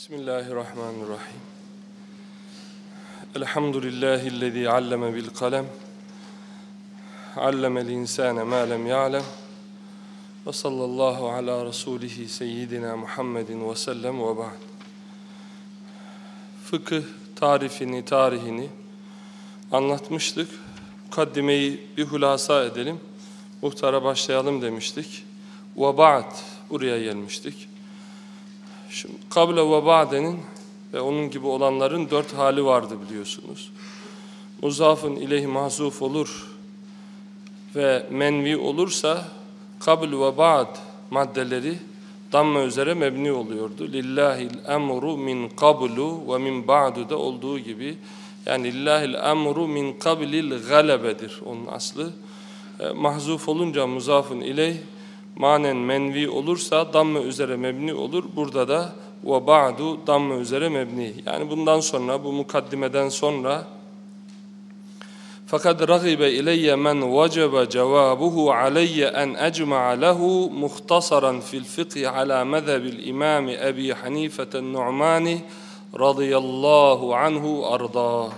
Bismillahirrahmanirrahim. Elhamdülillahi'llezî alleme bil kalem. Allemel insâne mâ lem ya'lem. Ve sallallahu ala rasulihi seyyidina Muhammedin ve sellem ve ba'd. Fıkıh tarifini, tarihini anlatmıştık. Mukaddimeyi bir hulasa edelim. Muhtara başlayalım demiştik. Ve ba'd buraya gelmiştik. Şimdi kable ve ba'denin ve onun gibi olanların dört hali vardı biliyorsunuz. Muzafın ileyhi mahzuf olur ve menvi olursa kabl ve ba'd maddeleri damme üzere mebni oluyordu. Lillahil emru min kablu ve min ba'du da olduğu gibi yani lillahil emru min kablil galebedir onun aslı. E, mahzuf olunca muzafın ileyh manen menvi olursa damme üzere mebni olur. Burada da ve ba'du damme üzere mebni. Yani bundan sonra bu mukaddimeden sonra fakat ragibe ileyye men vecebe cevabuhu aleyye en ecma'a lehu muhtasaran fil fiqhi ala mezhebil imami Ebi Hanife'ten Nu'mani radıyallahu anhu arda.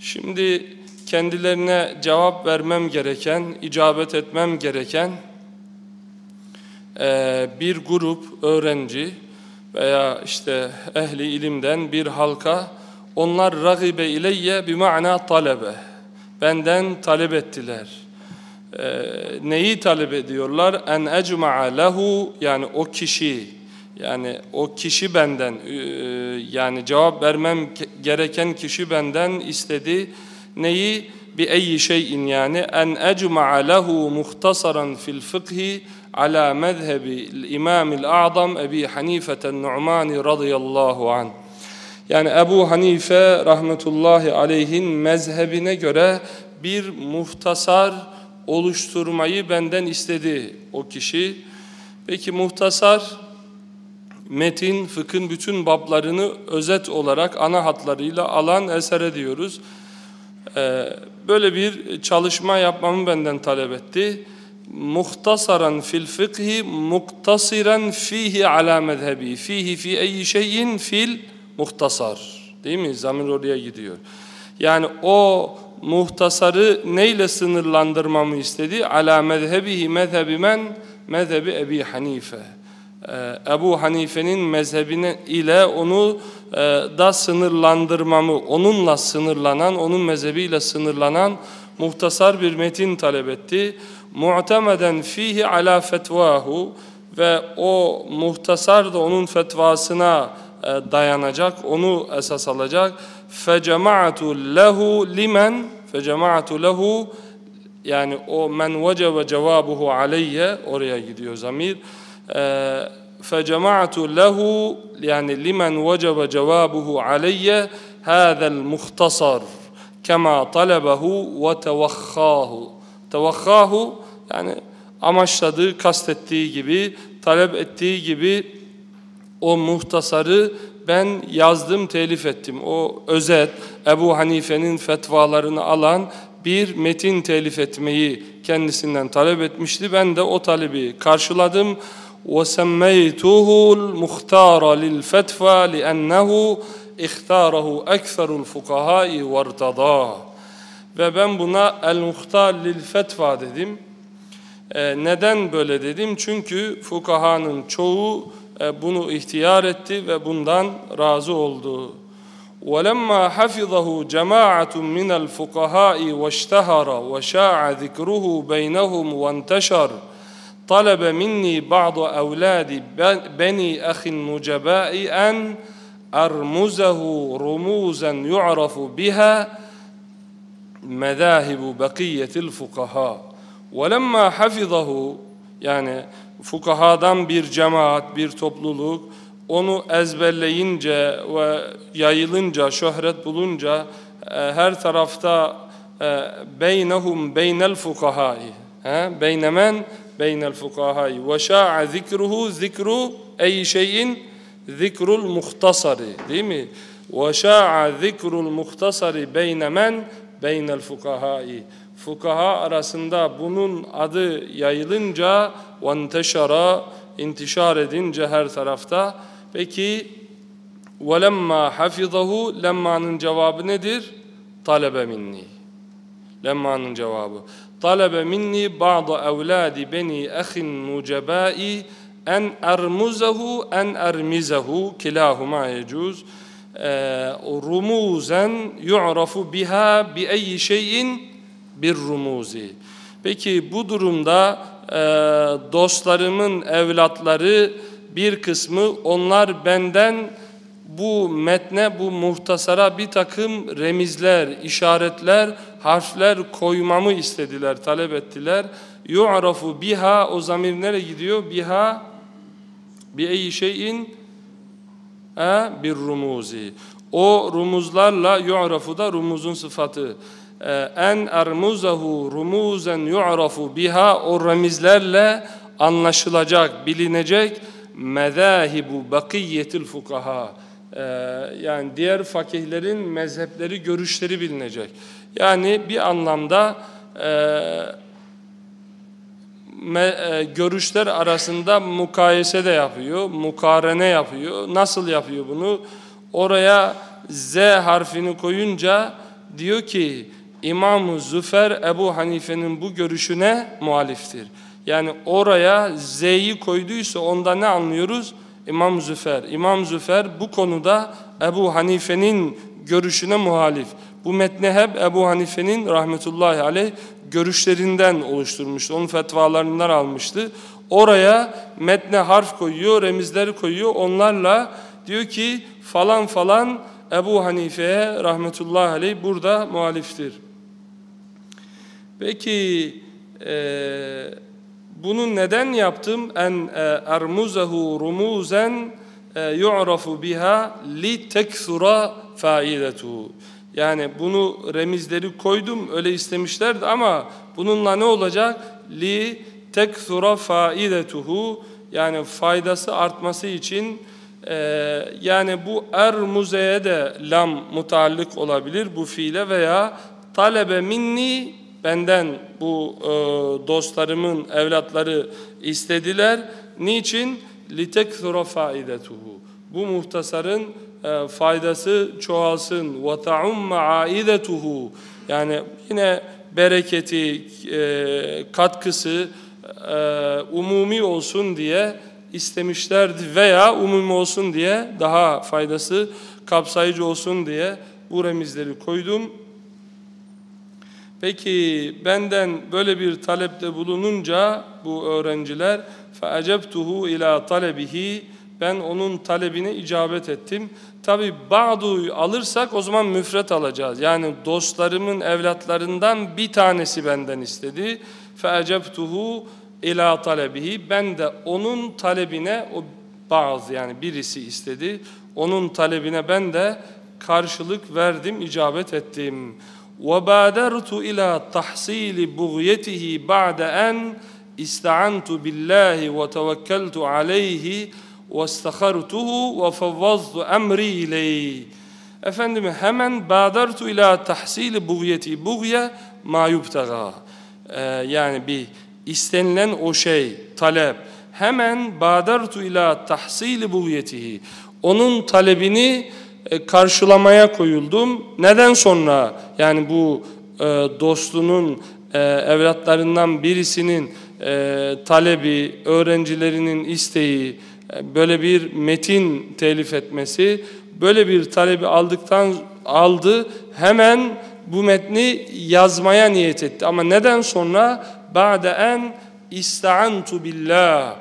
Şimdi kendilerine cevap vermem gereken, icabet etmem gereken bir grup öğrenci veya işte ehli ilimden bir halka onlar ragibe ileyye bir ma'na talebe. Benden talep ettiler. Ee, neyi talep ediyorlar? En ecma'a lehu yani o kişi. Yani o kişi benden yani cevap vermem gereken kişi benden istedi. Neyi? Bi eyyi şeyin yani en ecma'a lehu muhtasaran fil fıkhi ala mezhebi İmamil A'zam Ebi Hanife'ten Nu'mani radıyallahu an. Yani Ebu Hanife rahmetullahi aleyhin mezhebine göre bir muhtasar oluşturmayı benden istedi o kişi. Peki muhtasar metin, fıkhın bütün bablarını özet olarak ana hatlarıyla alan eser diyoruz. Ee, böyle bir çalışma yapmamı benden talep etti muhtasaran fil fıkhi muktasiran fihi ala mezhebi fihi fi eyyi şeyin fil muhtasar. Değil mi? Zamir oraya gidiyor. Yani o muhtasarı neyle sınırlandırmamı istedi? Ala mezhebihi mezhebi men? Mezhebi Ebi Hanife. Ee, Ebu Hanife'nin mezhebine ile onu e, da sınırlandırmamı onunla sınırlanan onun mezhebiyle sınırlanan muhtasar bir metin talep etti mu'temeden fihi ala fetvahu ve o muhtasar da onun fetvasına e, dayanacak, onu esas alacak. Fecema'tu lehu limen fecema'tu lehu yani o men vecebe cevabuhu aleyye oraya gidiyor zamir. E, fecema'tu lehu yani limen vecebe cevabuhu aleyye hâzel muhtasar kema talebehu ve tevakhahu. Tevakhahu yani amaçladığı, kastettiği gibi, talep ettiği gibi o muhtasarı ben yazdım, telif ettim. O özet, Ebu Hanife'nin fetvalarını alan bir metin telif etmeyi kendisinden talep etmişti. Ben de o talebi karşıladım. وَسَمَّيْتُهُ الْمُخْتَارَ لِلْفَتْفَى لِأَنَّهُ اِخْتَارَهُ اَكْثَرُ الْفُقَهَاءِ وَارْتَضَاهُ Ve ben buna el-muhtar lil fetva dedim. E, neden böyle dedim? Çünkü fukahanın çoğu e, bunu ihtiyar etti ve bundan razı oldu. وَلَمَّا حَفِظَهُ جَمَاعَةٌ مِنَ الْفُقَهَاءِ وَاشْتَهَرَ وَشَاعَ ذِكْرُهُ بَيْنَهُمْ وَانْتَشَرَ طلب مني بعض أولاد بني أخ النجباء أن أرمزه رموزا يعرف بها مذاهب بقية الفقهاء وَلَمَّا حَفِظَهُ Yani fukahadan bir cemaat, bir topluluk onu ezberleyince ve yayılınca, şöhret bulunca e, her tarafta e, beynehum beynel fukahai beynemen beynel fukahai ve şa'a zikruhu zikru ey şeyin zikrul muhtasari değil mi? Ve şa'a zikrul muhtasari beynemen beynel fukahai fukaha arasında bunun adı yayılınca وَانْتَشَرَ intişar edince her tarafta peki وَلَمَّا حَفِظَهُ Lemma'nın cevabı nedir? Talebe minni. Lemma'nın cevabı. Talebe minni ba'da evladi beni ahin nucebai en ermuzehu en ermizehu kilahuma yecuz rumuzen yu'rafu biha bi eyyi şeyin bir rumuzi. Peki bu durumda e, dostlarımın evlatları bir kısmı onlar benden bu metne, bu muhtasara bir takım remizler, işaretler, harfler koymamı istediler, talep ettiler. Yu'rafu biha, o zamir nereye gidiyor? Biha, bi eyyi şeyin e, bir rumuzi. O rumuzlarla yu'rafu da rumuzun sıfatı. E, en ermuzahu rumuzen yu'rafu biha o remizlerle anlaşılacak, bilinecek mezahibu bakiyetil fukaha. Ee, yani diğer fakihlerin mezhepleri, görüşleri bilinecek. Yani bir anlamda e, e, görüşler arasında mukayese de yapıyor, mukarene yapıyor. Nasıl yapıyor bunu? Oraya Z harfini koyunca diyor ki İmam-ı Züfer Ebu Hanife'nin bu görüşüne muhaliftir. Yani oraya Z'yi koyduysa onda ne anlıyoruz? İmam Züfer. İmam Züfer bu konuda Ebu Hanife'nin görüşüne muhalif. Bu metni hep Ebu Hanife'nin rahmetullahi aleyh görüşlerinden oluşturmuştu. Onun fetvalarından almıştı. Oraya metne harf koyuyor, remizleri koyuyor. Onlarla diyor ki falan falan Ebu Hanife'ye rahmetullahi aleyh burada muhaliftir. Peki eee bunu neden yaptım? En e, ermuzehu rumuzen e, yu'rafu biha li tekthura faidetuhu. Yani bunu remizleri koydum öyle istemişlerdi ama bununla ne olacak? Li tekthura faidetuhu yani faydası artması için e, yani bu er muzeye de lam mutallık olabilir bu fiile veya talebe minni benden bu e, dostlarımın evlatları istediler. Niçin? Li tekthura faidetuhu Bu muhtasarın e, faydası çoğalsın. وَتَعُمَّ عَائِدَتُهُ Yani yine bereketi, e, katkısı e, umumi olsun diye istemişlerdi veya umumi olsun diye daha faydası kapsayıcı olsun diye bu remizleri koydum. Peki benden böyle bir talepte bulununca bu öğrenciler فَاَجَبْتُهُ ila talebihi ben onun talebine icabet ettim. Tabi ba'du alırsak o zaman müfret alacağız. Yani dostlarımın evlatlarından bir tanesi benden istedi. فَاَجَبْتُهُ ila talebihi ben de onun talebine o bazı yani birisi istedi. Onun talebine ben de karşılık verdim, icabet ettim. وبادرت إلى تحصيل بغيته بعد أن استعنت بالله وتوكلت عليه واستخرته وفوضت أمري إليه Efendim hemen badartu ila tahsili bugyeti. Bugye ma yubtaga. Ee, yani bir istenilen o şey, talep. Hemen badartu ila tahsili bugyetihi. Onun talebini e, karşılamaya koyuldum. Neden sonra yani bu e, dostunun e, evlatlarından birisinin e, talebi, öğrencilerinin isteği, e, e, böyle bir metin telif etmesi, böyle bir talebi aldıktan aldı hemen bu metni yazmaya niyet etti. Ama neden sonra? Ba'de en ista'antu billah.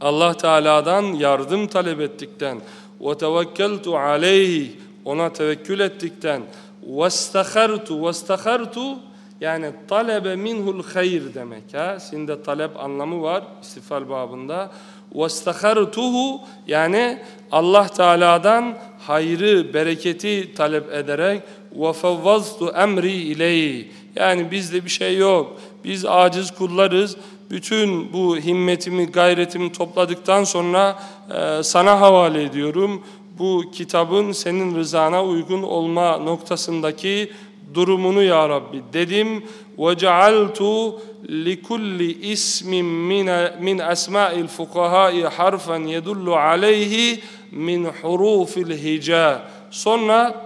Allah Teala'dan yardım talep ettikten ve tevekkeltu aleyhi ona tevekkül ettikten ve istahartu ve istahartu yani talebe minhul hayır demek. Ha? Şimdi talep anlamı var istifal babında. وَاسْتَخَرْتُهُ yani Allah Teala'dan hayrı, bereketi talep ederek وَفَوَّزْتُ emri ileyhi yani bizde bir şey yok. Biz aciz kullarız. Bütün bu himmetimi, gayretimi topladıktan sonra e, sana havale ediyorum. Bu kitabın senin rızana uygun olma noktasındaki durumunu ya Rabbi dedim ve cealtu li kulli ismin min min esma'il fukaha'i harfen yedullu aleyhi min hurufil hica sonra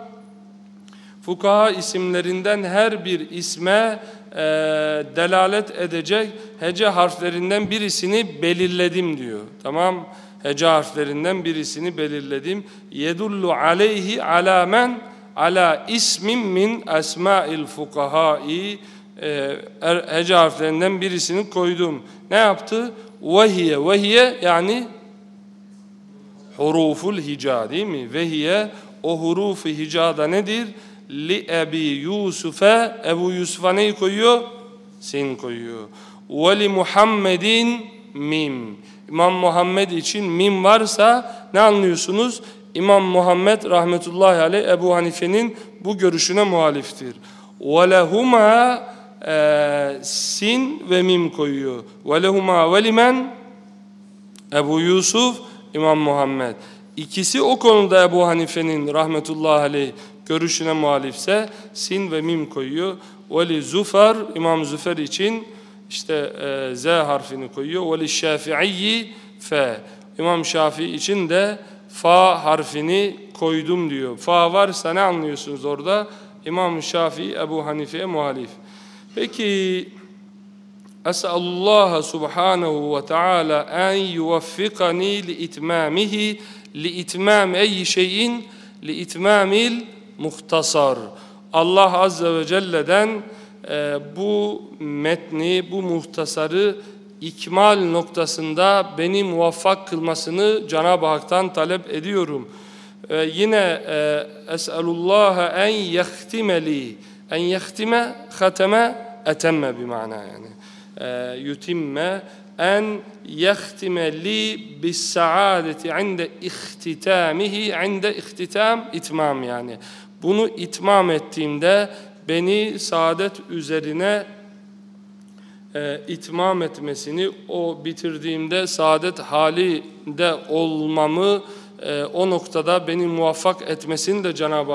fukaha isimlerinden her bir isme e, delalet edecek hece harflerinden birisini belirledim diyor. Tamam hece harflerinden birisini belirledim. Yedullu aleyhi alamen ala ismin min esma'il fukahai e, er, hece harflerinden birisini koydum. Ne yaptı? Vehiye. Vehiye yani huruful hica değil mi? Vehiye o hurufu hicada nedir? Li Ebi Yusuf'e Ebu Yusuf'a neyi koyuyor? Sin koyuyor. Ve li Muhammedin mim. İmam Muhammed için mim varsa ne anlıyorsunuz? İmam Muhammed rahmetullahi aleyh Ebu Hanife'nin bu görüşüne muhaliftir. وَلَهُمَا e, sin ve mim koyuyor. وَلَهُمَا وَلِمَنْ Ebu Yusuf, İmam Muhammed. İkisi o konuda Ebu Hanife'nin rahmetullahi aleyh görüşüne muhalifse sin ve mim koyuyor. Veli Zufar, İmam Züfer için işte e, Z harfini koyuyor. Veli Şafi'i F. İmam Şafii için de fa harfini koydum diyor. Fa varsa ne anlıyorsunuz orada? İmam Şafii Ebu Hanife'ye muhalif. Peki Es'alullah subhanahu ve teala en yuvaffikani li itmamihi li itmam ey şeyin li itmamil muhtasar. Allah azze ve celle'den e, bu metni, bu muhtasarı ikmal noktasında beni muvaffak kılmasını Cenab-ı Hak'tan talep ediyorum. E, yine e, Es'elullaha en yehtimeli en yehtime hateme etemme bir mana yani. E, yutimme en yehtime li bis saadeti inde ihtitamihi inde ihtitam itmam yani. Bunu itmam ettiğimde beni saadet üzerine e, itmam etmesini, o bitirdiğimde saadet halinde olmamı e, o noktada beni muvaffak etmesini de Cenab-ı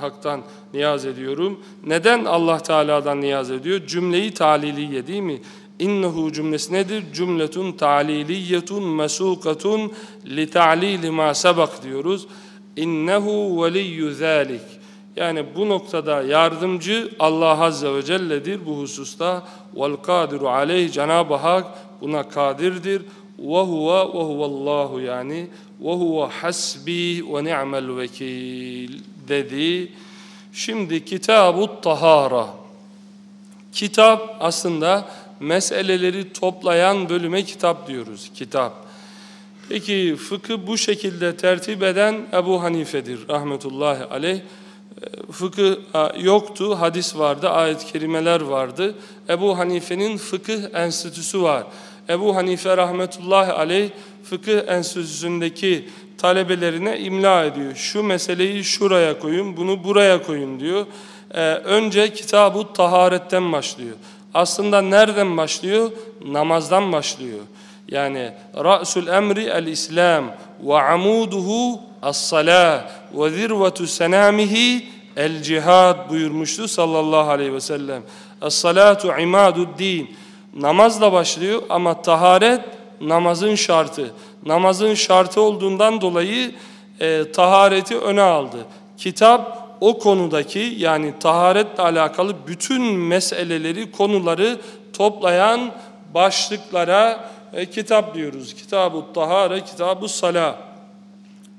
Hak'tan niyaz ediyorum. Neden Allah Teala'dan niyaz ediyor? Cümleyi taliliye değil mi? İnnehu cümlesi nedir? Cümletun taliliyetun mesukatun li ta'lili ma sabak diyoruz. İnnehu veliyyü zâlik. Yani bu noktada yardımcı Allah Azze ve Celle'dir bu hususta. Vel kadiru aleyh Cenab-ı Hak buna kadirdir. Ve huve ve yani ve huve hasbi ve ni'mel vekil dedi. Şimdi Kitab-ı Tahara. Kitap aslında meseleleri toplayan bölüme kitap diyoruz. Kitap. Peki fıkı bu şekilde tertip eden Ebu Hanife'dir rahmetullahi aleyh. Fıkıh yoktu, hadis vardı, ayet-i kerimeler vardı. Ebu Hanife'nin fıkıh enstitüsü var. Ebu Hanife rahmetullahi aleyh fıkıh enstitüsündeki talebelerine imla ediyor. Şu meseleyi şuraya koyun, bunu buraya koyun diyor. Ee, önce kitab-ı taharetten başlıyor. Aslında nereden başlıyor? Namazdan başlıyor. Yani ra'sul emri el-islam ve amuduhu as-salah ve zirvetu senamihi el-cihad buyurmuştu sallallahu aleyhi ve sellem. Es-salatu imadud-din. Namazla başlıyor ama taharet namazın şartı. Namazın şartı olduğundan dolayı e, tahareti öne aldı. Kitap o konudaki yani taharetle alakalı bütün meseleleri, konuları toplayan başlıklara e, kitap diyoruz. Kitab-ı Tahare, Kitab-ı Salah.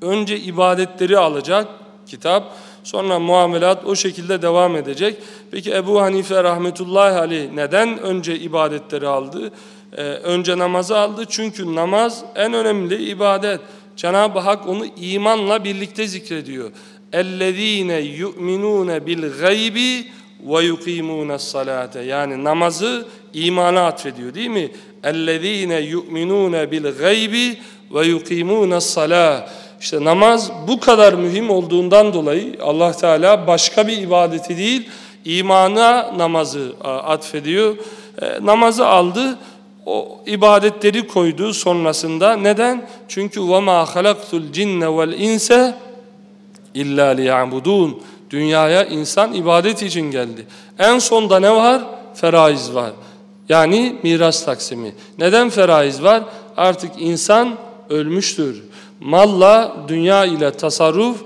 Önce ibadetleri alacak kitap, sonra muamelat o şekilde devam edecek. Peki Ebu Hanife rahmetullahi aleyh neden önce ibadetleri aldı? Ee, önce namazı aldı çünkü namaz en önemli ibadet. Cenab-ı Hak onu imanla birlikte zikrediyor. اَلَّذ۪ينَ يُؤْمِنُونَ بِالْغَيْبِ ve yukimûne salate yani namazı imana atfediyor değil mi? Ellezîne yu'minûne bil gaybi ve yukimûne salâ. İşte namaz bu kadar mühim olduğundan dolayı Allah Teala başka bir ibadeti değil imana namazı atfediyor. E, namazı aldı o ibadetleri koydu sonrasında. Neden? Çünkü وَمَا خَلَقْتُ الْجِنَّ وَالْاِنْسَ اِلَّا لِيَعْبُدُونَ Dünyaya insan ibadet için geldi. En sonda ne var? Feraiz var. Yani miras taksimi. Neden feraiz var? Artık insan ölmüştür. Malla dünya ile tasarruf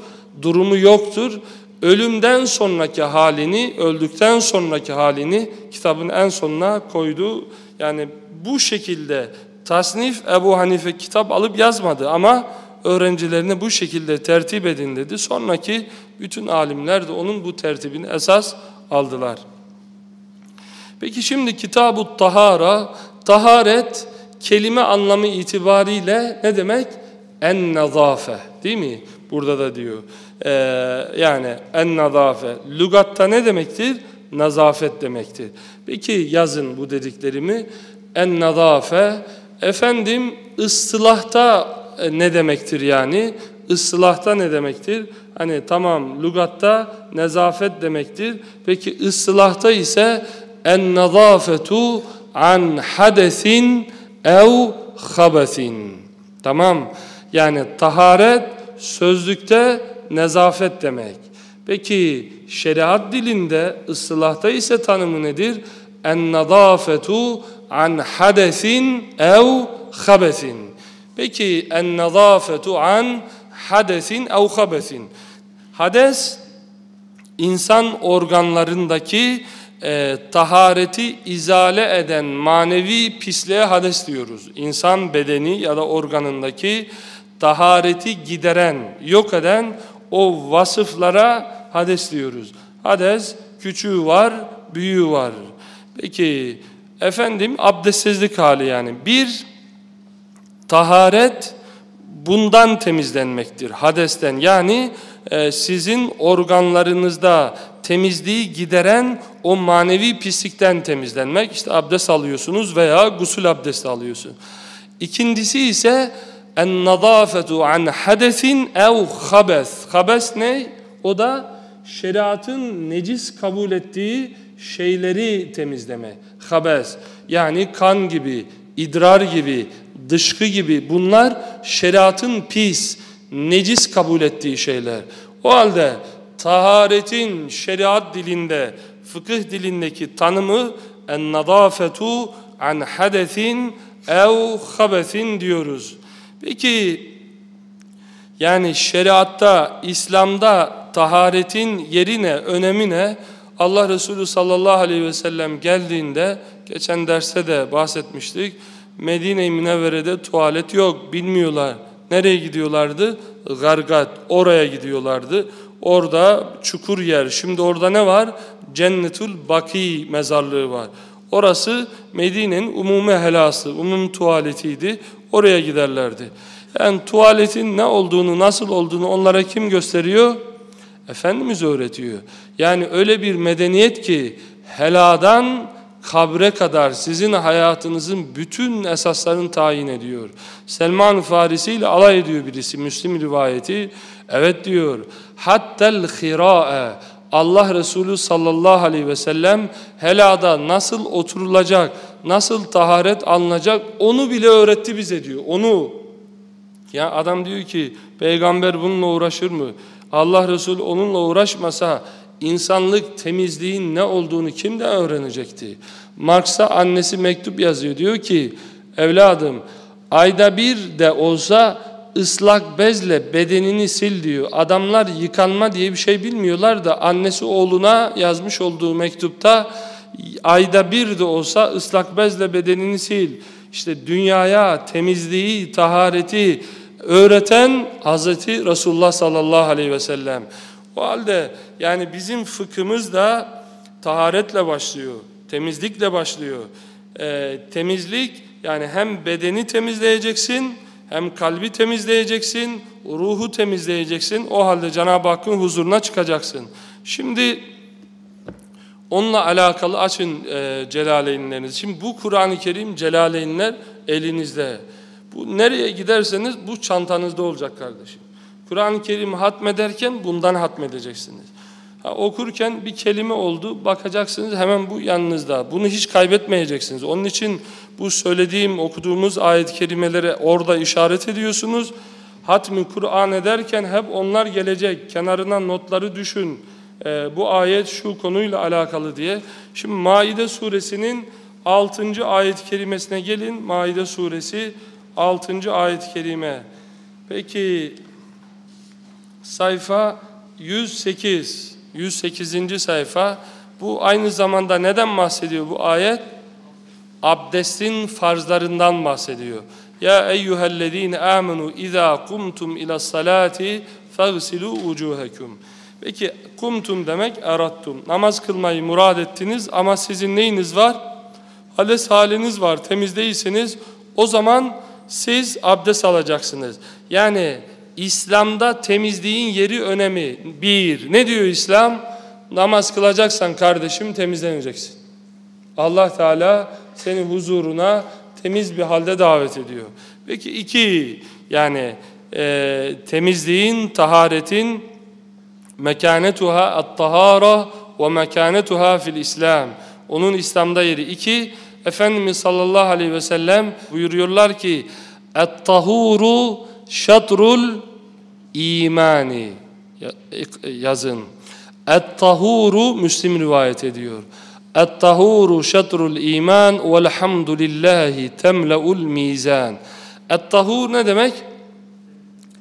durumu yoktur. Ölümden sonraki halini, öldükten sonraki halini kitabın en sonuna koydu. Yani bu şekilde tasnif Ebu Hanife kitap alıp yazmadı ama öğrencilerine bu şekilde tertip edin dedi. Sonraki bütün alimler de onun bu tertibini esas aldılar. Peki şimdi Kitab-ı Tahara, taharet kelime anlamı itibariyle ne demek? En-nazafe değil mi? Burada da diyor. Ee, yani en-nazafe. Lugatta ne demektir? Nazafet demektir. Peki yazın bu dediklerimi. En-nazafe. Efendim ıstılahta ne demektir yani? Islahta ne demektir? Hani tamam lugatta nezafet demektir. Peki ıslahta ise en nazafetu an hadesin ev habesin. Tamam. Yani taharet sözlükte nezafet demek. Peki şeriat dilinde ıslahta ise tanımı nedir? En nazafetu an hadesin ev habesin. Peki en nazafetu an hadesin ev habesin. Hades insan organlarındaki e, tahareti izale eden manevi pisliğe hades diyoruz. İnsan bedeni ya da organındaki tahareti gideren, yok eden o vasıflara hades diyoruz. Hades küçüğü var, büyüğü var. Peki efendim abdestsizlik hali yani. Bir taharet bundan temizlenmektir. Hadesten yani e, sizin organlarınızda temizliği gideren o manevi pislikten temizlenmek. İşte abdest alıyorsunuz veya gusül abdesti alıyorsun. İkincisi ise en nadafetu an hadesin ev habes. Habes ne? O da şeriatın necis kabul ettiği şeyleri temizleme. Habes yani kan gibi, idrar gibi, dışkı gibi bunlar şeriatın pis, necis kabul ettiği şeyler. O halde taharetin şeriat dilinde, fıkıh dilindeki tanımı en nadafetu an hadesin ev habesin diyoruz. Peki yani şeriatta, İslam'da taharetin yerine, önemine Allah Resulü sallallahu aleyhi ve sellem geldiğinde geçen derste de bahsetmiştik. Medine-i Münevvere'de tuvalet yok, bilmiyorlar. Nereye gidiyorlardı? Gargat, oraya gidiyorlardı. Orada çukur yer. Şimdi orada ne var? Cennetül Baki mezarlığı var. Orası Medine'nin umumi helası, umum tuvaletiydi. Oraya giderlerdi. Yani tuvaletin ne olduğunu, nasıl olduğunu onlara kim gösteriyor? Efendimiz öğretiyor. Yani öyle bir medeniyet ki heladan kabre kadar sizin hayatınızın bütün esaslarını tayin ediyor. Selman Farisi ile alay ediyor birisi Müslim rivayeti. Evet diyor. Hattel hira'e Allah Resulü sallallahu aleyhi ve sellem helada nasıl oturulacak, nasıl taharet alınacak onu bile öğretti bize diyor. Onu. Ya adam diyor ki peygamber bununla uğraşır mı? Allah Resulü onunla uğraşmasa insanlık temizliğin ne olduğunu kimden öğrenecekti? Marx'a annesi mektup yazıyor. Diyor ki evladım ayda bir de olsa ıslak bezle bedenini sil diyor. Adamlar yıkanma diye bir şey bilmiyorlar da annesi oğluna yazmış olduğu mektupta ayda bir de olsa ıslak bezle bedenini sil. İşte dünyaya temizliği, tahareti öğreten Hazreti Resulullah sallallahu aleyhi ve sellem. O halde yani bizim fıkhımız da taharetle başlıyor, temizlikle başlıyor. Ee, temizlik yani hem bedeni temizleyeceksin, hem kalbi temizleyeceksin, ruhu temizleyeceksin. O halde Cenab-ı Hakk'ın huzuruna çıkacaksın. Şimdi onunla alakalı açın e, Celaleynlerinizi. Şimdi bu Kur'an-ı Kerim Celaleynler elinizde. Bu nereye giderseniz bu çantanızda olacak kardeşim. Kur'an-ı Kerim'i hatmederken bundan hatmedeceksiniz. Ha, okurken bir kelime oldu, bakacaksınız hemen bu yanınızda. Bunu hiç kaybetmeyeceksiniz. Onun için bu söylediğim, okuduğumuz ayet-i kerimelere orada işaret ediyorsunuz. Hatmi Kur'an ederken hep onlar gelecek. Kenarına notları düşün. Ee, bu ayet şu konuyla alakalı diye. Şimdi Maide suresinin 6. ayet-i kerimesine gelin. Maide suresi 6. ayet-i kerime. Peki sayfa 108 108. sayfa bu aynı zamanda neden bahsediyor bu ayet? Abdestin farzlarından bahsediyor. Ya eyyühellezine amenu izâ kumtum ila salati fagsilu ucuhekum. Peki kumtum demek erattum. Namaz kılmayı murad ettiniz ama sizin neyiniz var? Hades haliniz var. Temiz değilsiniz. O zaman siz abdest alacaksınız. Yani İslam'da temizliğin yeri önemi. Bir, ne diyor İslam? Namaz kılacaksan kardeşim temizleneceksin. Allah Teala seni huzuruna temiz bir halde davet ediyor. Peki iki, yani e, temizliğin, taharetin mekanetuha at-tahara ve mekanetuha fil İslam. Onun İslam'da yeri. iki, Efendimiz sallallahu aleyhi ve sellem buyuruyorlar ki et-tahuru şatrul imani yazın. Et-tahuru Müslim rivayet ediyor. Et-tahuru şatrul iman velhamdülillahi temle'ul mizan. Et-tahur ne demek?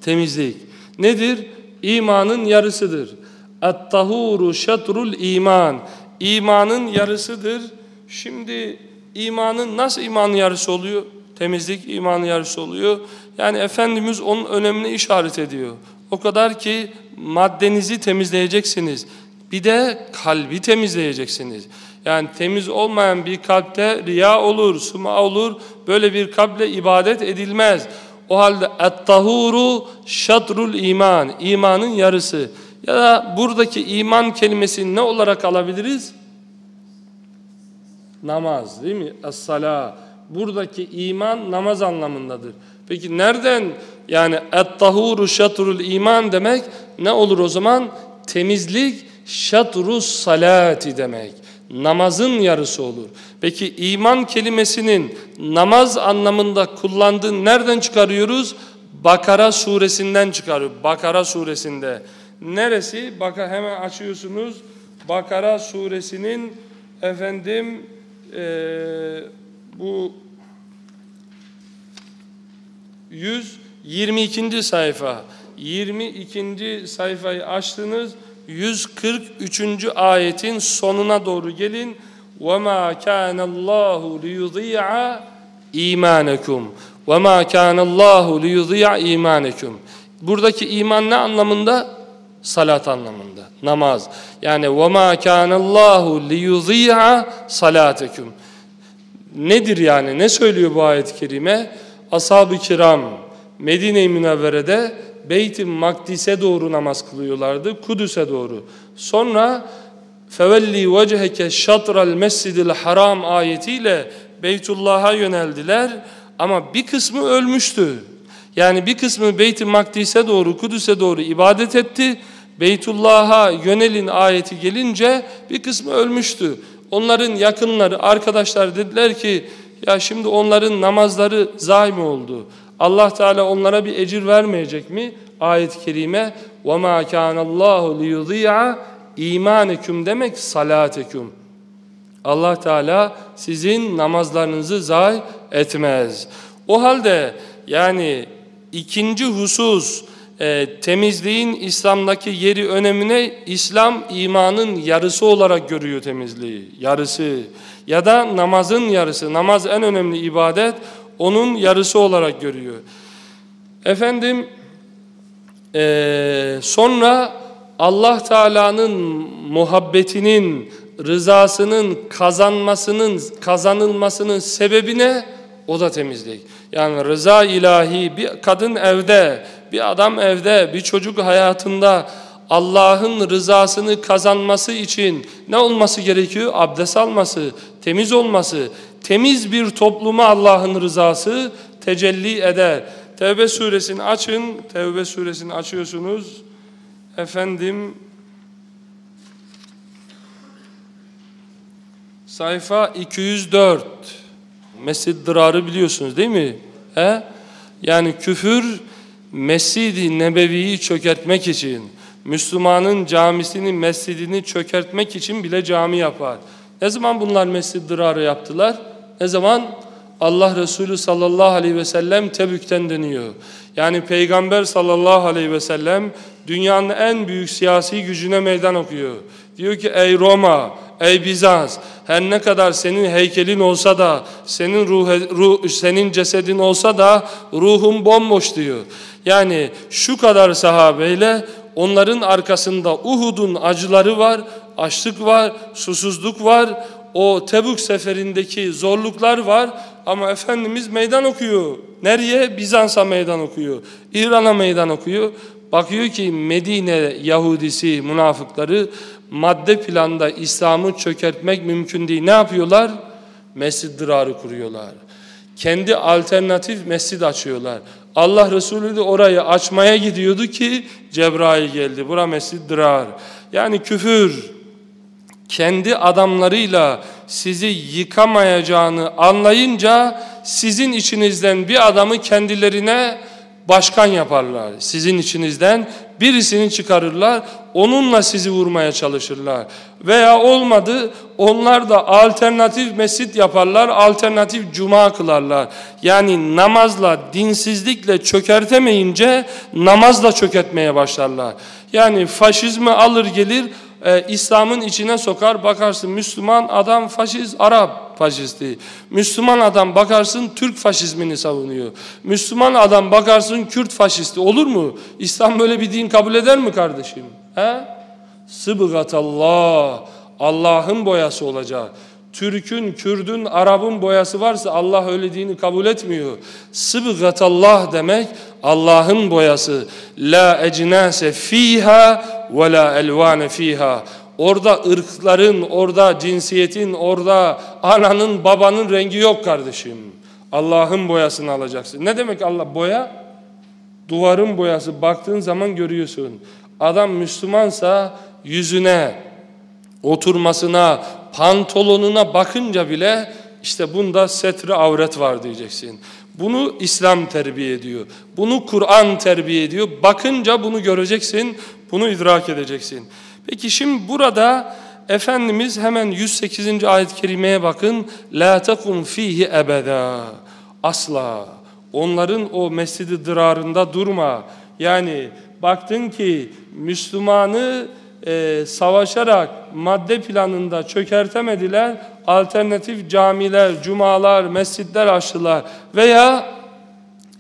Temizlik. Nedir? İmanın yarısıdır. Et-tahuru şatrul iman. İmanın yarısıdır. Şimdi imanın nasıl imanın yarısı oluyor? Temizlik imanın yarısı oluyor. Yani Efendimiz onun önemini işaret ediyor. O kadar ki maddenizi temizleyeceksiniz. Bir de kalbi temizleyeceksiniz. Yani temiz olmayan bir kalpte riya olur, suma olur. Böyle bir kalple ibadet edilmez. O halde et-tahuru şatrul iman. imanın yarısı. Ya da buradaki iman kelimesini ne olarak alabiliriz? Namaz değil mi? Es-sala. Buradaki iman namaz anlamındadır. Peki nereden yani et-tahuru şatrul iman demek ne olur o zaman? Temizlik şatrus salati demek. Namazın yarısı olur. Peki iman kelimesinin namaz anlamında kullandığını nereden çıkarıyoruz? Bakara suresinden çıkarıyor. Bakara suresinde. Neresi? Baka hemen açıyorsunuz. Bakara suresinin efendim e, bu 122. sayfa 22. sayfayı açtınız 143. ayetin sonuna doğru gelin وَمَا كَانَ اللّٰهُ لِيُضِيعَ اِيمَانَكُمْ وَمَا كَانَ اللّٰهُ لِيُضِيعَ اِيمَانَكُمْ Buradaki iman ne anlamında? Salat anlamında. Namaz. Yani وَمَا كَانَ اللّٰهُ لِيُضِيعَ صَلَاتَكُمْ Nedir yani? Ne söylüyor bu ayet-i kerime? Ashab-ı kiram Medine-i Münevvere'de Beyt-i Makdis'e doğru namaz kılıyorlardı. Kudüs'e doğru. Sonra fevelli vecheke şatral mescidil haram ayetiyle Beytullah'a yöneldiler ama bir kısmı ölmüştü. Yani bir kısmı Beyt-i Makdis'e doğru, Kudüs'e doğru ibadet etti. Beytullah'a yönelin ayeti gelince bir kısmı ölmüştü. Onların yakınları, arkadaşlar dediler ki ya şimdi onların namazları zayi mi oldu? Allah Teala onlara bir ecir vermeyecek mi? Ayet-i kerime وَمَا كَانَ اللّٰهُ لِيُضِيعَ İmaneküm demek salateküm. Allah Teala sizin namazlarınızı zayi etmez. O halde yani ikinci husus e, temizliğin İslam'daki yeri önemine İslam imanın yarısı olarak görüyor temizliği. Yarısı ya da namazın yarısı. Namaz en önemli ibadet onun yarısı olarak görüyor. Efendim e, sonra Allah Teala'nın muhabbetinin, rızasının kazanmasının, kazanılmasının sebebi ne? O da temizlik. Yani rıza ilahi bir kadın evde, bir adam evde, bir çocuk hayatında Allah'ın rızasını kazanması için ne olması gerekiyor? Abdest alması, temiz olması. Temiz bir topluma Allah'ın rızası tecelli eder. Tevbe suresini açın. Tevbe suresini açıyorsunuz. Efendim sayfa 204 Mescid Dırar'ı biliyorsunuz değil mi? He? Yani küfür Mescid-i Nebevi'yi çökertmek için, Müslümanın camisini, mescidini çökertmek için bile cami yapar. Ne zaman bunlar Mescid Dırar'ı yaptılar? Ne zaman? Allah Resulü sallallahu aleyhi ve sellem Tebük'ten dönüyor. Yani Peygamber sallallahu aleyhi ve sellem dünyanın en büyük siyasi gücüne meydan okuyor. Diyor ki ey Roma, ey Bizans her ne kadar senin heykelin olsa da senin ruh, ruh senin cesedin olsa da ruhun bomboş diyor. Yani şu kadar sahabeyle onların arkasında Uhud'un acıları var, açlık var, susuzluk var, o Tebük seferindeki zorluklar var ama Efendimiz meydan okuyor. Nereye? Bizans'a meydan okuyor. İran'a meydan okuyor. Bakıyor ki Medine Yahudisi, münafıkları madde planda İslam'ı çökertmek mümkün değil. Ne yapıyorlar? Mescid dırarı kuruyorlar. Kendi alternatif mescid açıyorlar. Allah Resulü de orayı açmaya gidiyordu ki Cebrail geldi. Bura mescid dırar. Yani küfür kendi adamlarıyla sizi yıkamayacağını anlayınca sizin içinizden bir adamı kendilerine başkan yaparlar. Sizin içinizden birisini çıkarırlar, onunla sizi vurmaya çalışırlar. Veya olmadı, onlar da alternatif mescit yaparlar, alternatif cuma kılarlar. Yani namazla, dinsizlikle çökertemeyince namazla çökertmeye başlarlar. Yani faşizmi alır gelir, e, İslam'ın içine sokar bakarsın Müslüman adam faşist Arap faşisti. Müslüman adam bakarsın Türk faşizmini savunuyor. Müslüman adam bakarsın Kürt faşisti olur mu? İslam böyle bir din kabul eder mi kardeşim? He? Sıbgatallah Allah'ın boyası olacak. Türk'ün, Kürd'ün, Arap'ın boyası varsa Allah öyle dini kabul etmiyor. Sıbgatallah demek Allah'ın boyası. La ecnase fiha ve la elvane fiha. Orada ırkların, orada cinsiyetin, orada ananın, babanın rengi yok kardeşim. Allah'ın boyasını alacaksın. Ne demek Allah boya? Duvarın boyası baktığın zaman görüyorsun. Adam Müslümansa yüzüne, oturmasına, pantolonuna bakınca bile işte bunda setri avret var diyeceksin. Bunu İslam terbiye ediyor. Bunu Kur'an terbiye ediyor. Bakınca bunu göreceksin, bunu idrak edeceksin. Peki şimdi burada Efendimiz hemen 108. ayet-i kerimeye bakın. La takum fihi ebeda. Asla. Onların o mescidi dırarında durma. Yani baktın ki Müslümanı e, savaşarak madde planında çökertemediler. Alternatif camiler, cumalar, mescitler açtılar. Veya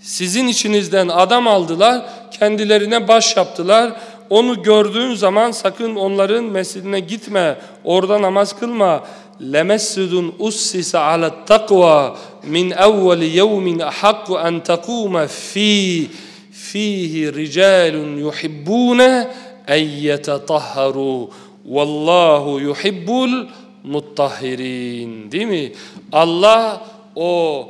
sizin içinizden adam aldılar, kendilerine baş yaptılar. Onu gördüğün zaman sakın onların mescidine gitme, orada namaz kılma. لَمَسِّدٌ أُسِّسَ عَلَى التَّقْوَى مِنْ أَوَّلِ يَوْمٍ أَحَقُّ أَنْ تَقُومَ فِي فِيهِ رِجَالٌ يُحِبُّونَ en yetetahharu vallahu yuhibbul muttahirin değil mi? Allah o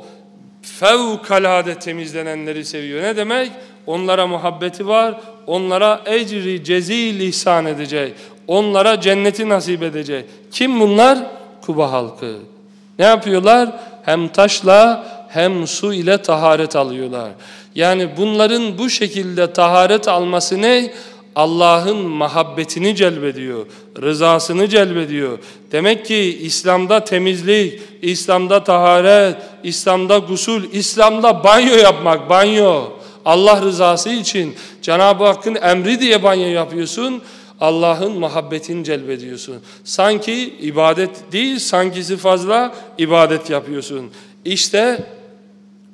fevkalade temizlenenleri seviyor. Ne demek? Onlara muhabbeti var. Onlara ecri cezil ihsan edecek. Onlara cenneti nasip edecek. Kim bunlar? Kuba halkı. Ne yapıyorlar? Hem taşla hem su ile taharet alıyorlar. Yani bunların bu şekilde taharet alması ne? Allah'ın muhabbetini celbediyor, rızasını celbediyor. Demek ki İslam'da temizlik, İslam'da taharet, İslam'da gusul, İslam'da banyo yapmak, banyo. Allah rızası için Cenab-ı Hakk'ın emri diye banyo yapıyorsun. Allah'ın muhabbetini celbediyorsun. Sanki ibadet değil, sankisi fazla ibadet yapıyorsun. İşte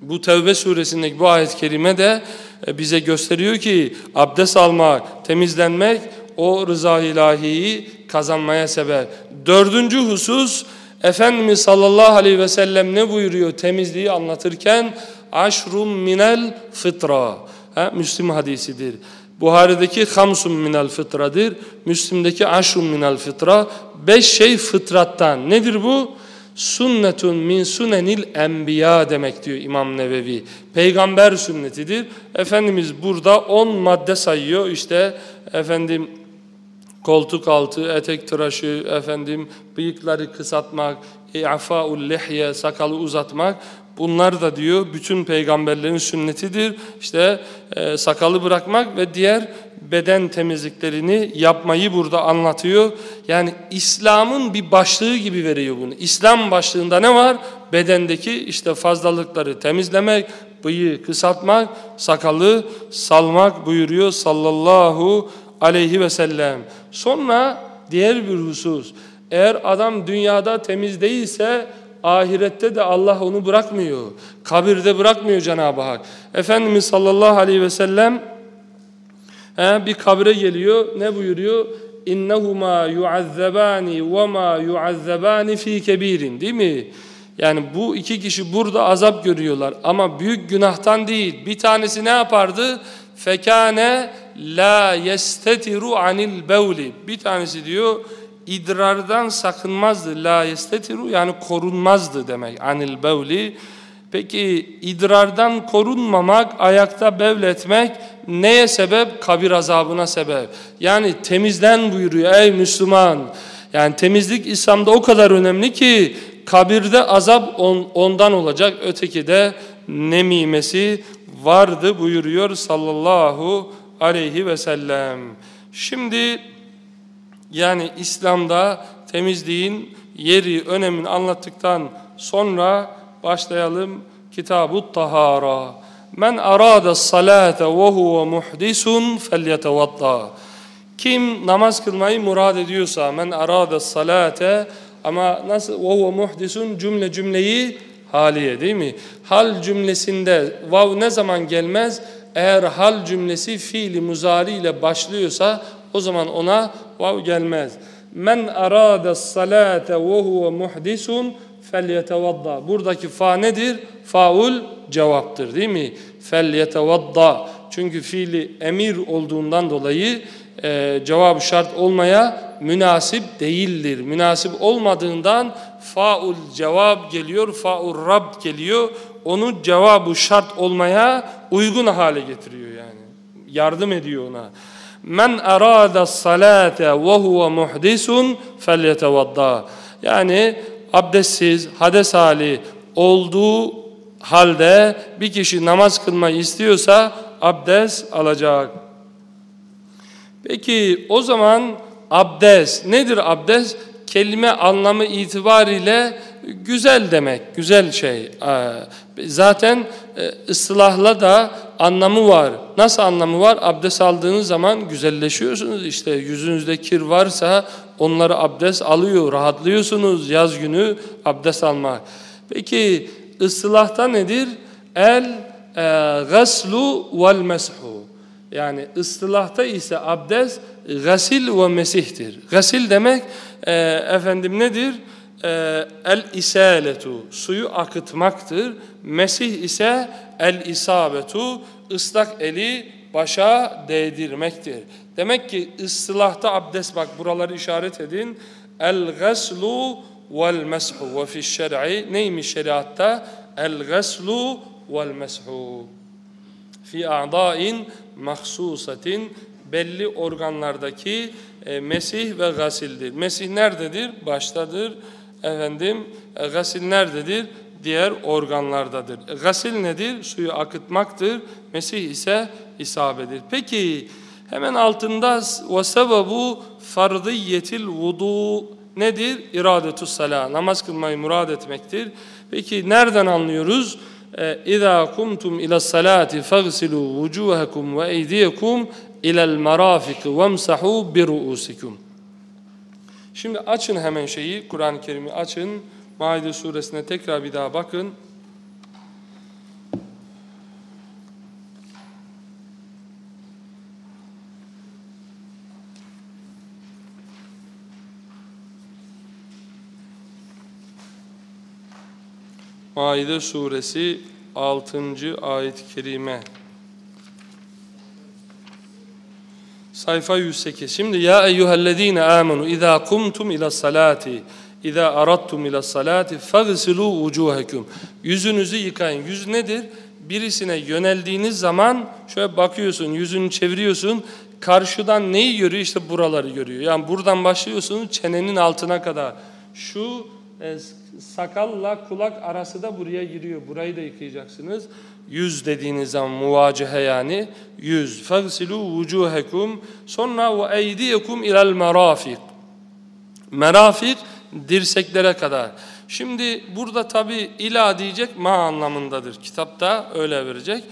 bu Tevbe suresindeki bu ayet-i kerime de bize gösteriyor ki abdest almak, temizlenmek o rıza ilahiyi kazanmaya sebep. Dördüncü husus Efendimiz sallallahu aleyhi ve sellem ne buyuruyor temizliği anlatırken? Aşrum minel fıtra. Ha, Müslim hadisidir. Buhari'deki hamsun minel fıtradır. Müslim'deki aşrum minel fıtra. Beş şey fıtrattan. Nedir bu? Sünnetun min sunenil enbiya demek diyor İmam Nevevi. Peygamber sünnetidir. Efendimiz burada on madde sayıyor. İşte efendim koltuk altı, etek tıraşı, efendim bıyıkları kısaltmak, i'faul lihye, sakalı uzatmak. Bunlar da diyor bütün peygamberlerin sünnetidir. İşte e, sakalı bırakmak ve diğer beden temizliklerini yapmayı burada anlatıyor. Yani İslam'ın bir başlığı gibi veriyor bunu. İslam başlığında ne var? Bedendeki işte fazlalıkları temizlemek, bıyığı kısaltmak, sakalı salmak buyuruyor sallallahu aleyhi ve sellem. Sonra diğer bir husus. Eğer adam dünyada temiz değilse ahirette de Allah onu bırakmıyor. Kabirde bırakmıyor Cenab-ı Hak. Efendimiz sallallahu aleyhi ve sellem he, bir kabre geliyor. Ne buyuruyor? İnnehuma yuazzabani ve ma yuazzabani fi kebirin. Değil mi? Yani bu iki kişi burada azap görüyorlar ama büyük günahtan değil. Bir tanesi ne yapardı? Fekane la yestetiru anil bevli. Bir tanesi diyor idrardan sakınmazdı. La yestetiru yani korunmazdı demek anil bevli. Peki idrardan korunmamak, ayakta bevletmek neye sebep? Kabir azabına sebep. Yani temizlen buyuruyor ey Müslüman. Yani temizlik İslam'da o kadar önemli ki kabirde azap on, ondan olacak. Öteki de nemimesi vardı buyuruyor sallallahu aleyhi ve sellem. Şimdi yani İslam'da temizliğin yeri, önemini anlattıktan sonra başlayalım Kitab-ı Tahara. Men arada salate ve huve muhdisun felyetevadda. Kim namaz kılmayı murad ediyorsa men arada salate ama nasıl ve huve muhdisun cümle cümleyi haliye değil mi? Hal cümlesinde vav ne zaman gelmez? Eğer hal cümlesi fiili muzari ile başlıyorsa o zaman ona vav gelmez. Men arada salate ve huve muhdisun felyetevadda. Buradaki fa nedir? Faul cevaptır değil mi? Felyetevadda. Çünkü fiili emir olduğundan dolayı e, cevap şart olmaya münasip değildir. Münasip olmadığından faul cevap geliyor, faul rab geliyor. Onu cevabı şart olmaya uygun hale getiriyor yani. Yardım ediyor ona. Men arada salate ve huve muhdisun felyetevadda. Yani abdestsiz, hades hali olduğu halde bir kişi namaz kılmayı istiyorsa abdest alacak. Peki o zaman abdest nedir abdest? Kelime anlamı itibariyle güzel demek, güzel şey. Zaten ıslahla da anlamı var. Nasıl anlamı var? Abdest aldığınız zaman güzelleşiyorsunuz. İşte yüzünüzde kir varsa onları abdest alıyor, rahatlıyorsunuz yaz günü abdest almak. Peki ıslahta nedir? El e, gaslu vel meshu. Yani ıstılahta ise abdest gasil ve mesihtir. Gasil demek e, efendim nedir? E, el isaletu suyu akıtmaktır. Mesih ise el isabetu ıslak eli başa değdirmektir. Demek ki ıstılahta abdest bak buraları işaret edin. El gaslu vel meshu ve fi şer'i neymiş şeriatta? El gaslu vel meshu fi a'dain mahsusatin belli organlardaki e, mesih ve gasildir. Mesih nerededir? Baştadır. Efendim, e, gasil nerededir? Diğer organlardadır. E, gasil nedir? Suyu akıtmaktır. Mesih ise isabedir. Peki Hemen altında ve sebebu fardiyetil vudu nedir? İradetu sala. Namaz kılmayı murad etmektir. Peki nereden anlıyoruz? E, İza kumtum ila salati fagsilu vucuhakum ve eydiyekum ilel marafiki vemsahu bi ruusikum. Şimdi açın hemen şeyi Kur'an-ı Kerim'i açın. Maide suresine tekrar bir daha bakın. Maide suresi 6. ayet-i kerime. Sayfa 108. Şimdi ya eyyühellezine amenu izâ kumtum ila salati izâ arattum ila salati fagsilû vucuhekum. Yüzünüzü yıkayın. Yüz nedir? Birisine yöneldiğiniz zaman şöyle bakıyorsun, yüzünü çeviriyorsun. Karşıdan neyi görüyor? İşte buraları görüyor. Yani buradan başlıyorsunuz çenenin altına kadar. Şu sakalla kulak arası da buraya giriyor. Burayı da yıkayacaksınız. Yüz dediğiniz zaman muvacehe yani yüz. Fagsilu vucuhekum sonra eydiyekum ilal merafik. Merafik dirseklere kadar. Şimdi burada tabi ila diyecek ma anlamındadır. Kitapta öyle verecek.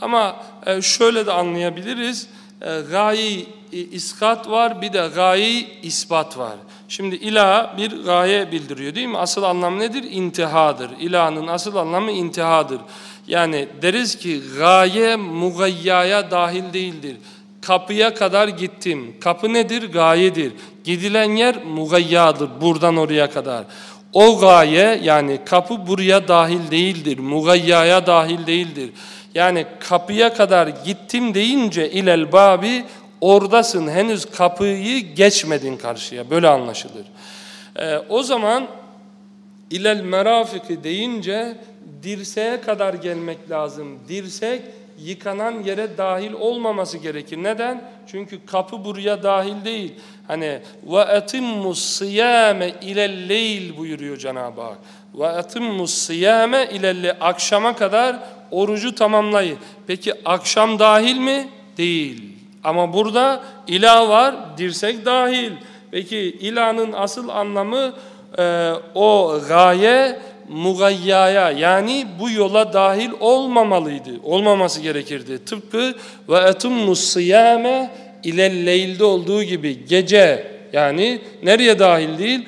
Ama e, şöyle de anlayabiliriz. E, gayi iskat var bir de gayi ispat var. Şimdi ila bir gaye bildiriyor değil mi? Asıl anlam nedir? İntihadır. İla'nın asıl anlamı intihadır. Yani deriz ki gaye mugayyaya dahil değildir. Kapıya kadar gittim. Kapı nedir? Gayedir. Gidilen yer mugayyadır buradan oraya kadar. O gaye yani kapı buraya dahil değildir. Mugayyaya dahil değildir. Yani kapıya kadar gittim deyince ilel babi oradasın henüz kapıyı geçmedin karşıya böyle anlaşılır. Ee, o zaman ilel merafiki deyince dirseğe kadar gelmek lazım. Dirsek yıkanan yere dahil olmaması gerekir. Neden? Çünkü kapı buraya dahil değil. Hani ve etimmus siyame ilel leyl buyuruyor Cenab-ı Hak. Ve etimmus siyame ilel akşama kadar orucu tamamlayın. Peki akşam dahil mi? Değil. Ama burada ilah var, dirsek dahil. Peki ilahın asıl anlamı e, o gaye mugayyaya yani bu yola dahil olmamalıydı. Olmaması gerekirdi. Tıpkı ve etummus siyame ile leylde olduğu gibi gece yani nereye dahil değil?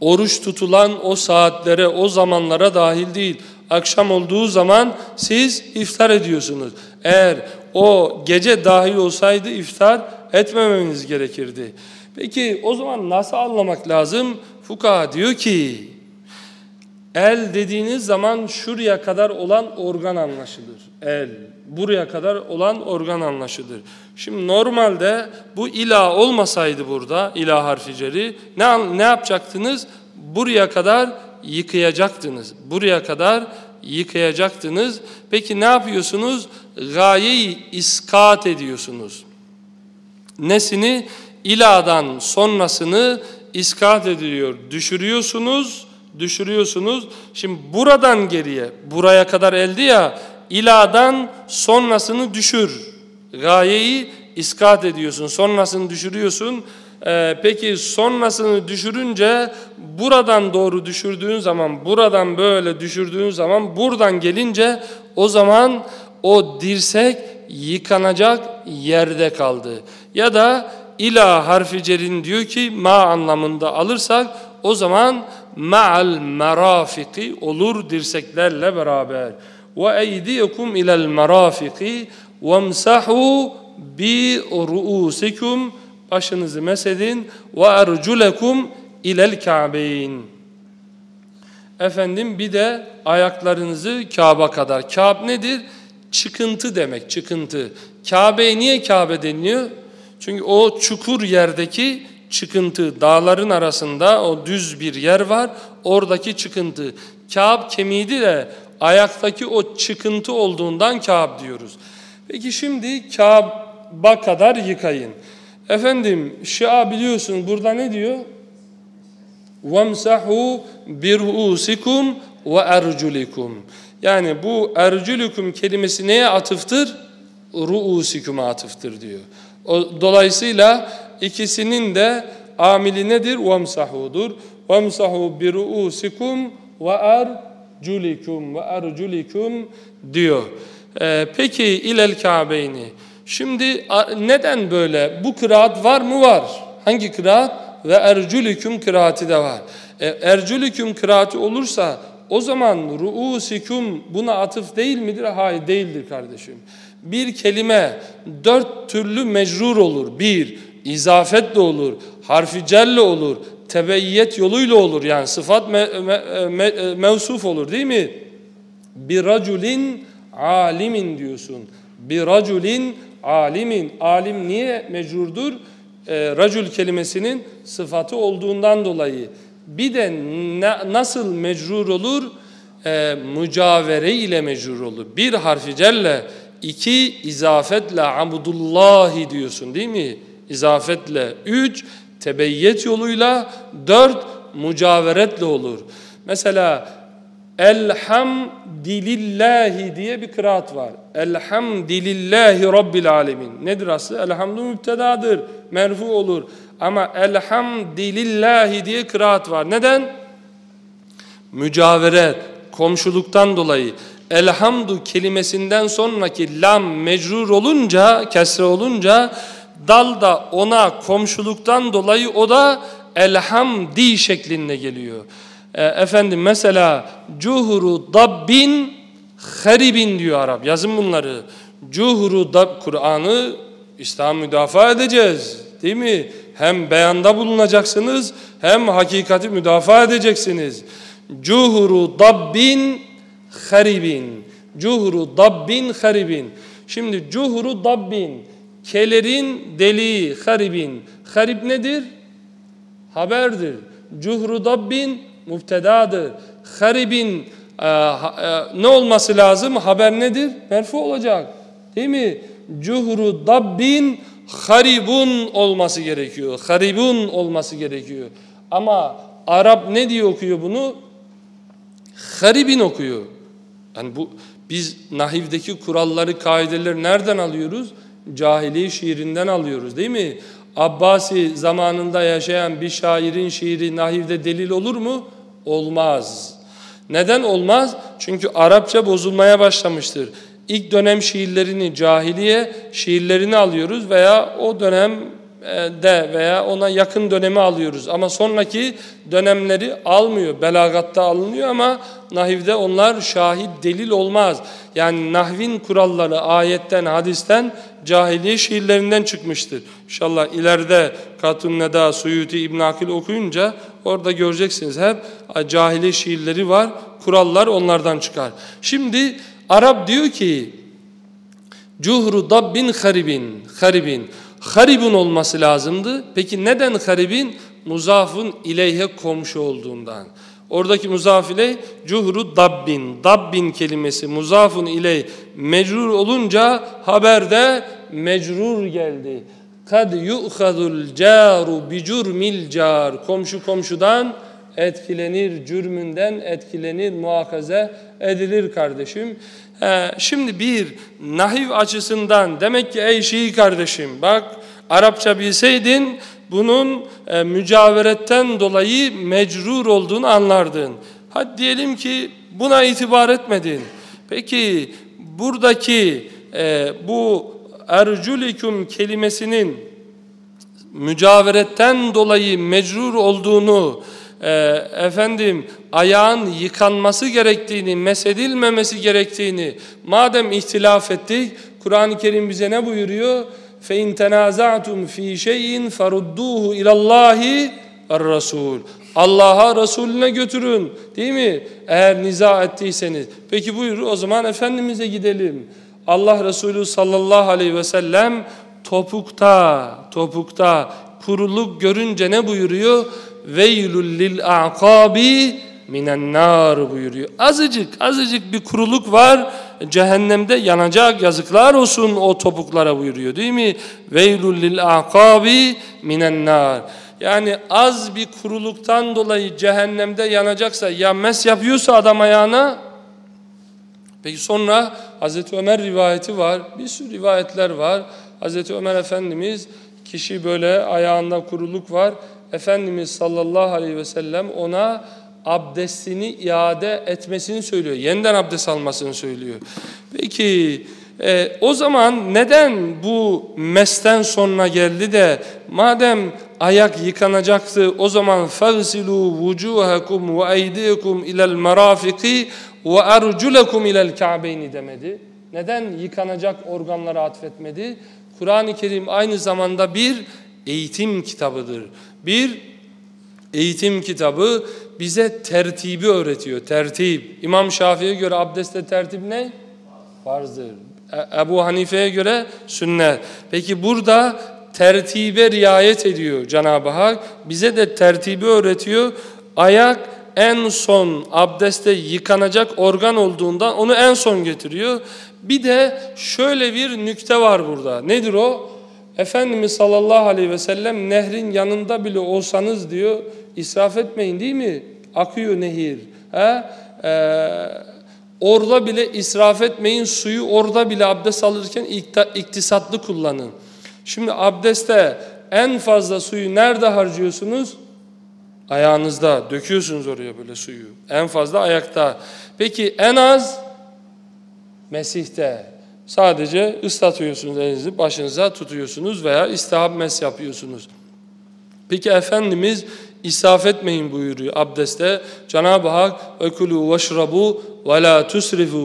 Oruç tutulan o saatlere, o zamanlara dahil değil. Akşam olduğu zaman siz iftar ediyorsunuz. Eğer o gece dahil olsaydı iftar etmemeniz gerekirdi. Peki o zaman nasıl anlamak lazım? Fuka diyor ki el dediğiniz zaman şuraya kadar olan organ anlaşılır. El buraya kadar olan organ anlaşılır. Şimdi normalde bu ilah olmasaydı burada ilah harficeri ne, ne yapacaktınız? Buraya kadar yıkayacaktınız. Buraya kadar yıkayacaktınız. Peki ne yapıyorsunuz? Gayeyi iskat ediyorsunuz. Nesini? İladan sonrasını iskat ediliyor. Düşürüyorsunuz, düşürüyorsunuz. Şimdi buradan geriye, buraya kadar eldi ya, iladan sonrasını düşür. Gayeyi iskat ediyorsun, sonrasını düşürüyorsun. Ee, peki sonrasını düşürünce buradan doğru düşürdüğün zaman, buradan böyle düşürdüğün zaman, buradan gelince o zaman o dirsek yıkanacak yerde kaldı. Ya da ila harfi cerin diyor ki ma anlamında alırsak o zaman ma'al merafiki olur dirseklerle beraber. Ve eydiyekum ilel merafiki vemsahu bi ruusikum başınızı mesedin ve erculekum ilel ka'beyn. Efendim bir de ayaklarınızı Kabe kadar. Kâb nedir? Çıkıntı demek, çıkıntı. Kabe'ye niye Kabe deniliyor? Çünkü o çukur yerdeki çıkıntı, dağların arasında o düz bir yer var, oradaki çıkıntı. Kâb kemiğiydi de ayaktaki o çıkıntı olduğundan Kâb diyoruz. Peki şimdi Kâb'a kadar yıkayın. Efendim Şia biliyorsun burada ne diyor? وَمْسَحُوا بِرُؤُسِكُمْ وَاَرْجُلِكُمْ yani bu ercülüküm kelimesi neye atıftır? Ruusiküme atıftır diyor. O, dolayısıyla ikisinin de amili nedir? Vemsahudur. Vemsahu bi ruusikum ve erculikum ve erculikum diyor. Ee, peki ilel Kabe'yni. Şimdi neden böyle? Bu kıraat var mı? Var. Hangi kıraat? Ve erculikum kıraati de var. E, erculikum kıraati olursa o zaman ruusiküm buna atıf değil midir? Hayır değildir kardeşim. Bir kelime dört türlü mecrur olur. Bir, izafetle olur, harfi celle olur, tebeyyet yoluyla olur. Yani sıfat me, me, me, e, mevsuf olur değil mi? Bir raculin alimin diyorsun. Bir raculin alimin. Alim niye mecrurdur? E, racul kelimesinin sıfatı olduğundan dolayı. Bir de na, nasıl mecrur olur? E, mücavere ile mecrur olur. Bir harfi celle, iki izafetle abudullahi diyorsun değil mi? İzafetle. Üç tebeyyet yoluyla. Dört mücaveretle olur. Mesela Elhamdilillahi diye bir kıraat var. Elhamdilillahi Rabbil Alemin. Nedir aslı? Elhamdü müptedadır. Merfu olur. Ama elhamdilillahi diye kıraat var. Neden? Mücaveret, komşuluktan dolayı. Elhamdu kelimesinden sonraki lam mecrur olunca, kesre olunca dal da ona komşuluktan dolayı o da elhamdi şeklinde geliyor. E, efendim mesela cuhuru dabbin haribin diyor Arap. Yazın bunları. Cuhuru dab Kur'an'ı İslam müdafaa edeceğiz. Değil mi? Hem beyanda bulunacaksınız hem hakikati müdafaa edeceksiniz. Cuhuru dabbin haribin. Cuhuru dabbin haribin. Şimdi cuhuru dabbin kelerin deliği haribin. Harib nedir? Haberdir. Cuhru dabbin müptedadır. Haribin e, e, ne olması lazım? Haber nedir? Merfu olacak. Değil mi? Cuhru dabbin haribun olması gerekiyor. Haribun olması gerekiyor. Ama Arap ne diye okuyor bunu? Haribin okuyor. Yani bu biz nahivdeki kuralları, kaideleri nereden alıyoruz? Cahiliye şiirinden alıyoruz değil mi? Abbasi zamanında yaşayan bir şairin şiiri nahivde delil olur mu? Olmaz. Neden olmaz? Çünkü Arapça bozulmaya başlamıştır. İlk dönem şiirlerini, cahiliye şiirlerini alıyoruz veya o dönem de veya ona yakın dönemi alıyoruz. Ama sonraki dönemleri almıyor. Belagatta alınıyor ama nahivde onlar şahit delil olmaz. Yani nahvin kuralları ayetten, hadisten, cahiliye şiirlerinden çıkmıştır. İnşallah ileride Katun Neda, Suyuti, İbn Akil okuyunca orada göreceksiniz. Hep cahiliye şiirleri var. Kurallar onlardan çıkar. Şimdi Arap diyor ki Cuhru dabbin haribin, haribin. Haribun olması lazımdı. Peki neden haribin? Muzafın ileyhe komşu olduğundan. Oradaki muzaf ile cuhru dabbin. Dabbin kelimesi muzafun iley mecrur olunca haberde mecrur geldi. Kad yu'khadul caru bi cürmil car. Komşu komşudan etkilenir, cürmünden etkilenir, muhakaze edilir kardeşim. Ee, şimdi bir nahiv açısından demek ki ey Şii kardeşim bak Arapça bilseydin bunun e, mücaveretten dolayı mecrur olduğunu anlardın. Hadi diyelim ki buna itibar etmedin. Peki buradaki e, bu erculikum kelimesinin mücaveretten dolayı mecrur olduğunu e, efendim ayağın yıkanması gerektiğini, mesedilmemesi gerektiğini madem ihtilaf ettik Kur'an-ı Kerim bize ne buyuruyor? فَاِنْ تَنَازَعْتُمْ ف۪ي شَيْءٍ فَرُدُّوهُ اِلَى اللّٰهِ الرَّسُولِ Allah'a, Resulüne götürün. Değil mi? Eğer niza ettiyseniz. Peki buyur o zaman Efendimiz'e gidelim. Allah Resulü sallallahu aleyhi ve sellem topukta, topukta kuruluk görünce ne buyuruyor? Veylül lil a'kabi minen nar buyuruyor. Azıcık azıcık bir kuruluk var. Cehennemde yanacak yazıklar olsun o topuklara buyuruyor değil mi? Veylül lil a'kabi minen nar. Yani az bir kuruluktan dolayı cehennemde yanacaksa ya mes yapıyorsa adam ayağına Peki sonra Hazreti Ömer rivayeti var. Bir sürü rivayetler var. Hazreti Ömer Efendimiz kişi böyle ayağında kuruluk var. Efendimiz sallallahu aleyhi ve sellem ona abdestini iade etmesini söylüyor. Yeniden abdest almasını söylüyor. Peki e, o zaman neden bu mesten sonuna geldi de madem ayak yıkanacaktı o zaman fagsilu vucuhakum ve eydikum ilel marafiqi ve erculekum ilel ka'beyni demedi. Neden yıkanacak organlara atfetmedi? Kur'an-ı Kerim aynı zamanda bir eğitim kitabıdır. Bir eğitim kitabı bize tertibi öğretiyor. Tertip. İmam Şafii'ye göre abdestte tertip ne? Farzdır. E, Ebu Hanife'ye göre sünnet. Peki burada tertibe riayet ediyor Cenab-ı Hak. Bize de tertibi öğretiyor. Ayak en son abdeste yıkanacak organ olduğundan onu en son getiriyor. Bir de şöyle bir nükte var burada. Nedir o? Efendimiz sallallahu aleyhi ve sellem nehrin yanında bile olsanız diyor İsraf etmeyin değil mi? Akıyor nehir. He? Ee, orada bile israf etmeyin. Suyu orada bile abdest alırken iktisatlı kullanın. Şimdi abdestte en fazla suyu nerede harcıyorsunuz? Ayağınızda. Döküyorsunuz oraya böyle suyu. En fazla ayakta. Peki en az Mesih'te. Sadece ıslatıyorsunuz elinizi, başınıza tutuyorsunuz veya istihab mes yapıyorsunuz. Peki Efendimiz israf etmeyin buyuruyor abdestte. Cenab-ı Hak ökülü veşrabu ve la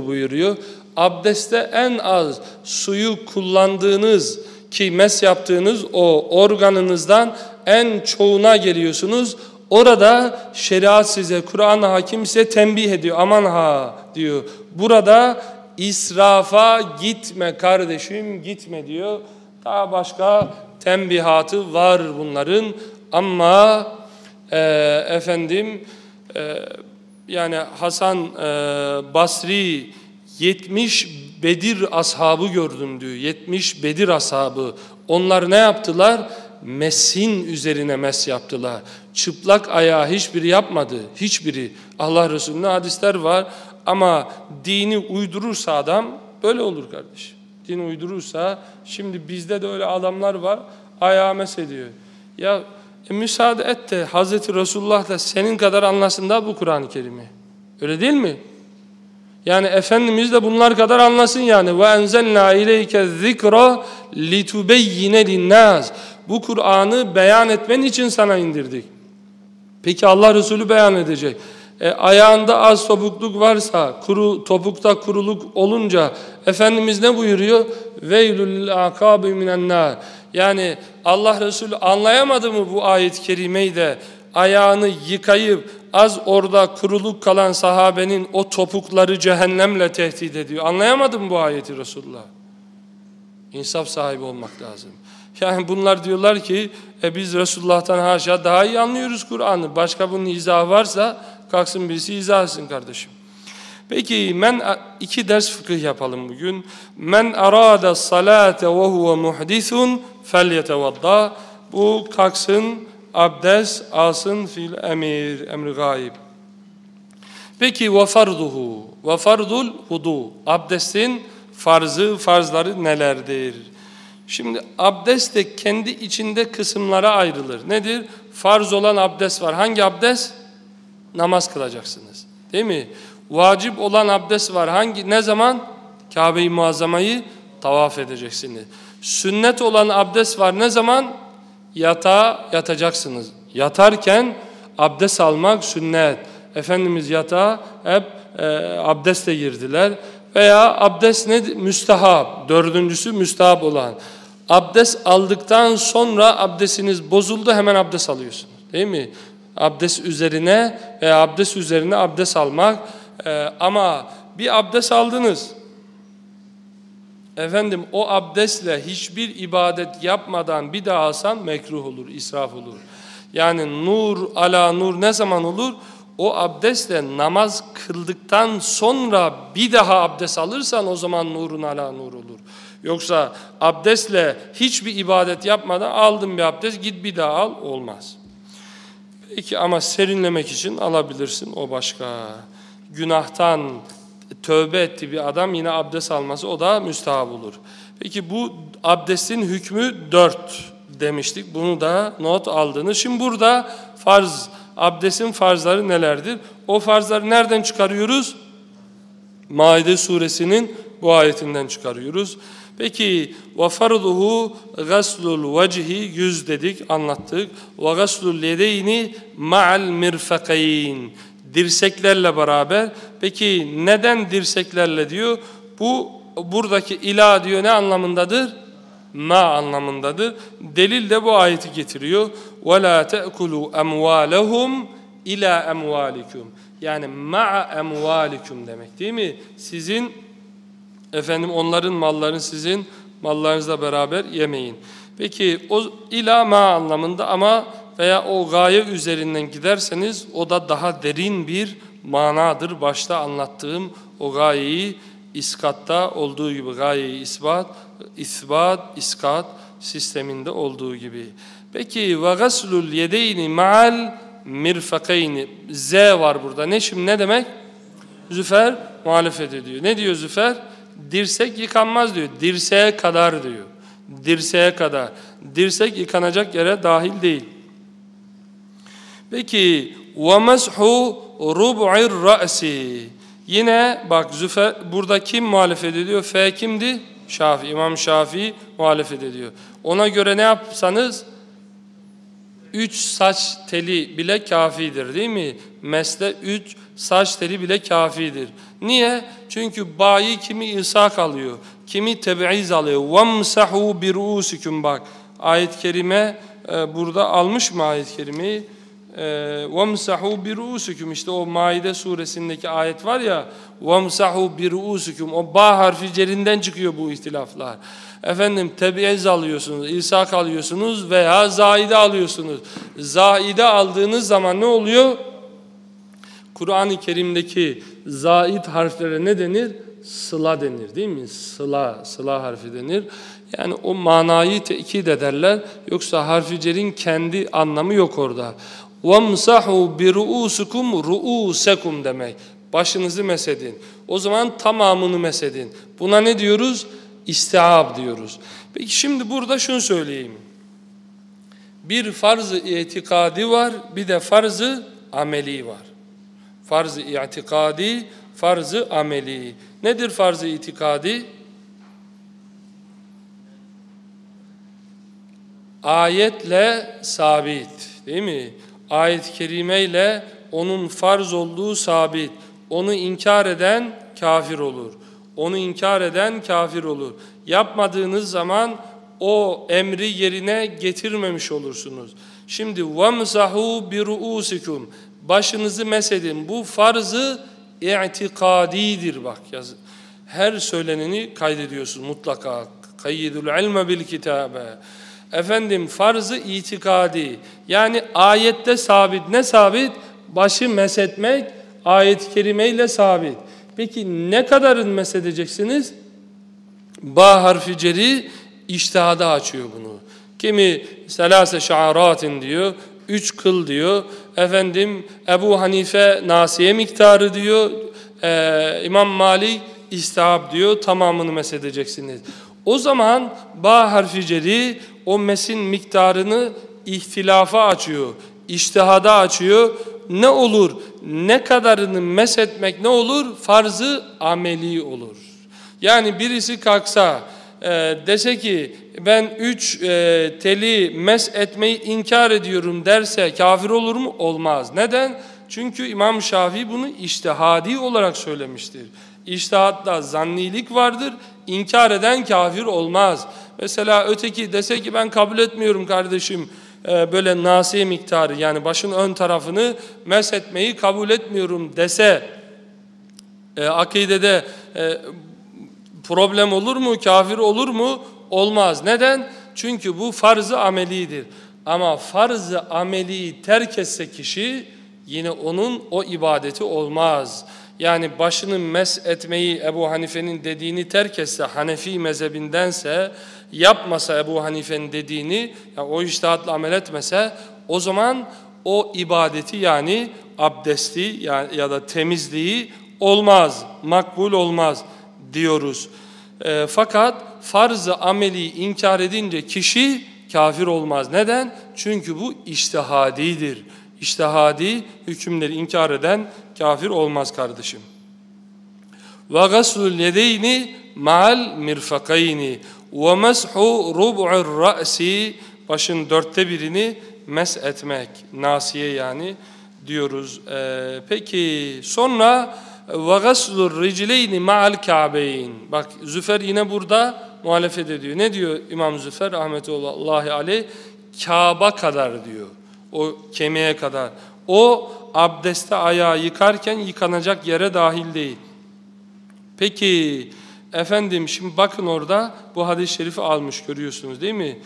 buyuruyor. Abdestte en az suyu kullandığınız ki mes yaptığınız o organınızdan en çoğuna geliyorsunuz. Orada şeriat size, Kur'an hakim size tembih ediyor. Aman ha diyor. Burada israfa gitme kardeşim gitme diyor. Daha başka tembihatı var bunların. Ama e, efendim e, yani Hasan e, Basri 70 Bedir ashabı gördüm diyor. 70 Bedir ashabı. Onlar ne yaptılar? Mesin üzerine mes yaptılar. Çıplak ayağı hiçbiri yapmadı. Hiçbiri. Allah Resulü'nün hadisler var. Ama dini uydurursa adam böyle olur kardeş. Dini uydurursa şimdi bizde de öyle adamlar var. Ayağı mes ediyor. Ya e, müsaade et de Hazreti Resulullah da senin kadar anlasın da bu Kur'an-ı Kerim'i. Öyle değil mi? Yani Efendimiz de bunlar kadar anlasın yani. Enzelna ileyke zikra litubeyyine linnâs. Bu Kur'an'ı beyan etmen için sana indirdik. Peki Allah Resulü beyan edecek. E, ayağında az topukluk varsa, kuru, topukta kuruluk olunca Efendimiz ne buyuruyor? Veylül akabi minennar. Yani Allah Resulü anlayamadı mı bu ayet-i kerimeyi de ayağını yıkayıp az orada kuruluk kalan sahabenin o topukları cehennemle tehdit ediyor. Anlayamadı mı bu ayeti Resulullah? İnsaf sahibi olmak lazım. Yani bunlar diyorlar ki e biz Resulullah'tan haşa daha iyi anlıyoruz Kur'an'ı. Başka bunun izahı varsa kalksın birisi izah etsin kardeşim. Peki men iki ders fıkıh yapalım bugün. Men arada salate ve huve muhdisun felyetevadda. Bu kalksın abdest alsın fil emir, emri gayb. Peki ve farduhu ve fardul hudu. Abdestin farzı, farzları nelerdir? Şimdi abdest de kendi içinde kısımlara ayrılır. Nedir? Farz olan abdest var. Hangi abdest? Namaz kılacaksınız. Değil mi? Vacip olan abdest var. Hangi ne zaman? Kabe-i Muazzama'yı tavaf edeceksiniz. Sünnet olan abdest var. Ne zaman? Yatağa yatacaksınız. Yatarken abdest almak sünnet. Efendimiz yatağa hep e, abdestle girdiler. Veya abdest ne? Müstehap. Dördüncüsü müstehap olan. Abdest aldıktan sonra abdestiniz bozuldu hemen abdest alıyorsunuz. Değil mi? Abdest üzerine veya abdest üzerine abdest almak. Ee, ama bir abdest aldınız. Efendim o abdestle hiçbir ibadet yapmadan bir daha alsan mekruh olur, israf olur. Yani nur ala nur ne zaman olur? O abdestle namaz kıldıktan sonra bir daha abdest alırsan o zaman nurun ala nur olur. Yoksa abdestle hiçbir ibadet yapmadan aldım bir abdest git bir daha al olmaz. Peki ama serinlemek için alabilirsin o başka. Günahtan tövbe etti bir adam yine abdest alması o da müstahap olur. Peki bu abdestin hükmü dört demiştik. Bunu da not aldınız. Şimdi burada farz, abdestin farzları nelerdir? O farzları nereden çıkarıyoruz? Maide suresinin bu ayetinden çıkarıyoruz. Peki ve farduhu gaslul vecihi yüz dedik anlattık. Ve gaslul yedeyni ma'al mirfakayn. Dirseklerle beraber. Peki neden dirseklerle diyor? Bu buradaki ila diyor ne anlamındadır? Ma anlamındadır. Delil de bu ayeti getiriyor. Ve la te'kulu emvalehum ila emvalikum. Yani ma'a emvalikum demek değil mi? Sizin efendim onların mallarını sizin mallarınızla beraber yemeyin. Peki o ila ma anlamında ama veya o gaye üzerinden giderseniz o da daha derin bir manadır. Başta anlattığım o gayeyi iskatta olduğu gibi gayeyi isbat, isbat, iskat sisteminde olduğu gibi. Peki ve gaslul yedeyni ma'al mirfakeyni. Z var burada. Ne şimdi ne demek? Züfer muhalefet ediyor. Ne diyor Züfer? Dirsek yıkanmaz diyor. Dirseğe kadar diyor. Dirseğe kadar. Dirsek yıkanacak yere dahil değil. Peki وَمَسْحُ رُبْعِ الرَّأْسِ Yine bak Züfer, burada kim muhalefet ediyor? F kimdi? Şafi, İmam Şafii muhalefet ediyor. Ona göre ne yapsanız üç saç teli bile kafidir değil mi? Mesle üç saç teli bile kafidir. Niye? Çünkü bayi kimi ilsak alıyor, kimi tebiiz alıyor. وَمْسَحُوا بِرُؤُسِكُمْ Bak ayet-i kerime e, burada almış mı ayet-i kerimeyi? وَمْسَحُوا بِرُؤُسِكُمْ İşte o Maide suresindeki ayet var ya وَمْسَحُوا بِرُؤُسِكُمْ O ba harfi cerinden çıkıyor bu ihtilaflar. Efendim tebiez alıyorsunuz, ilsak alıyorsunuz veya zaide alıyorsunuz. Zaide aldığınız zaman ne oluyor? Kur'an-ı Kerim'deki zait harflere ne denir? Sıla denir değil mi? Sıla, sıla harfi denir. Yani o manayı tekit ederler. Yoksa harfi cerin kendi anlamı yok orada. وَمْسَحُوا بِرُؤُسُكُمْ رُؤُسَكُمْ demek. Başınızı mesedin. O zaman tamamını mesedin. Buna ne diyoruz? İstiab diyoruz. Peki şimdi burada şunu söyleyeyim. Bir farz-ı itikadi var, bir de farz-ı ameli var. Farz-ı itikadi, farz-ı ameli. Nedir farz-ı itikadi? Ayetle sabit değil mi? Ayet-i kerimeyle onun farz olduğu sabit. Onu inkar eden kafir olur. Onu inkar eden kafir olur. Yapmadığınız zaman o emri yerine getirmemiş olursunuz. Şimdi vamsahu bi ruusikum. Başınızı mesedin. Bu farzı i'tikadidir bak. Yaz. Her söyleneni kaydediyorsun mutlaka. Kayyidul ilme bil kitabe. Efendim farzı itikadi. Yani ayette sabit. Ne sabit? Başı mesetmek ayet-i kerimeyle sabit. Peki ne kadarın mesedeceksiniz? Ba harfi ceri iştihada açıyor bunu. Kimi selase şa'aratin diyor, üç kıl diyor. Efendim Ebu Hanife nasiye miktarı diyor. Ee, İmam Malik istihab diyor. Tamamını mesedeceksiniz. O zaman ba harfi ceri o mesin miktarını ihtilafa açıyor. İştihada açıyor. Ne olur? Ne kadarını mesetmek ne olur? Farzı ameli olur. Yani birisi kalksa e, dese ki ben üç e, teli mes etmeyi inkar ediyorum derse kafir olur mu? Olmaz. Neden? Çünkü İmam Şafii bunu iştihadi olarak söylemiştir. İştihatta zannilik vardır. İnkar eden kafir olmaz. Mesela öteki dese ki ben kabul etmiyorum kardeşim e, böyle nasiye miktarı yani başın ön tarafını mes etmeyi kabul etmiyorum dese e, akidede e, problem olur mu, kafir olur mu? Olmaz. Neden? Çünkü bu farz-ı amelidir. Ama farz-ı ameli terk etse kişi yine onun o ibadeti olmaz. Yani başını mes etmeyi Ebu Hanife'nin dediğini terk etse Hanefi mezhebindense yapmasa Ebu Hanife'nin dediğini yani o iştihatla amel etmese o zaman o ibadeti yani abdesti yani ya da temizliği olmaz, makbul olmaz diyoruz. E, fakat farz-ı ameli inkar edince kişi kafir olmaz. Neden? Çünkü bu iştihadidir. İştihadi hükümleri inkar eden kafir olmaz kardeşim. Ve gaslul yedeyni ma'al mirfakayni ve meshu rub'ur ra'si başın dörtte birini mes etmek. Nasiye yani diyoruz. Ee, peki sonra ve gaslur ricleyni ma'al ka'beyn. Bak Züfer yine burada muhalefet ediyor. Ne diyor İmam Züfer rahmetullahi aleyh? Kabe kadar diyor. O kemiğe kadar. O abdeste ayağı yıkarken yıkanacak yere dahil değil. Peki efendim şimdi bakın orada bu hadis-i şerifi almış görüyorsunuz değil mi?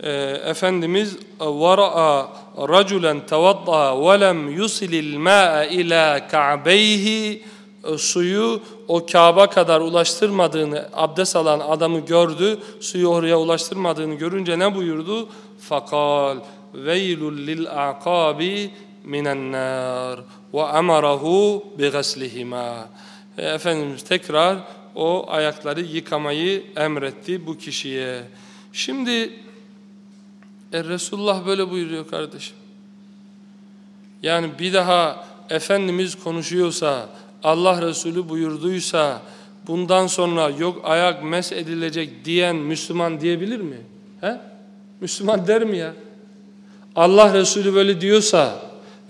Ee, Efendimiz وَرَأَى رَجُلًا تَوَضَّى وَلَمْ يُسِلِ الْمَاءَ اِلَى كَعْبَيْهِ suyu o Kaaba kadar ulaştırmadığını, abdest alan adamı gördü, suyu oraya ulaştırmadığını görünce ne buyurdu? Fakal veylul lil akabi minen nar ve emarahu bi gaslihima. E, Efendimiz tekrar o ayakları yıkamayı emretti bu kişiye. Şimdi e, Resulullah böyle buyuruyor kardeşim. Yani bir daha Efendimiz konuşuyorsa, Allah Resulü buyurduysa, bundan sonra yok ayak mes edilecek diyen Müslüman diyebilir mi? He? Müslüman der mi ya? Allah Resulü böyle diyorsa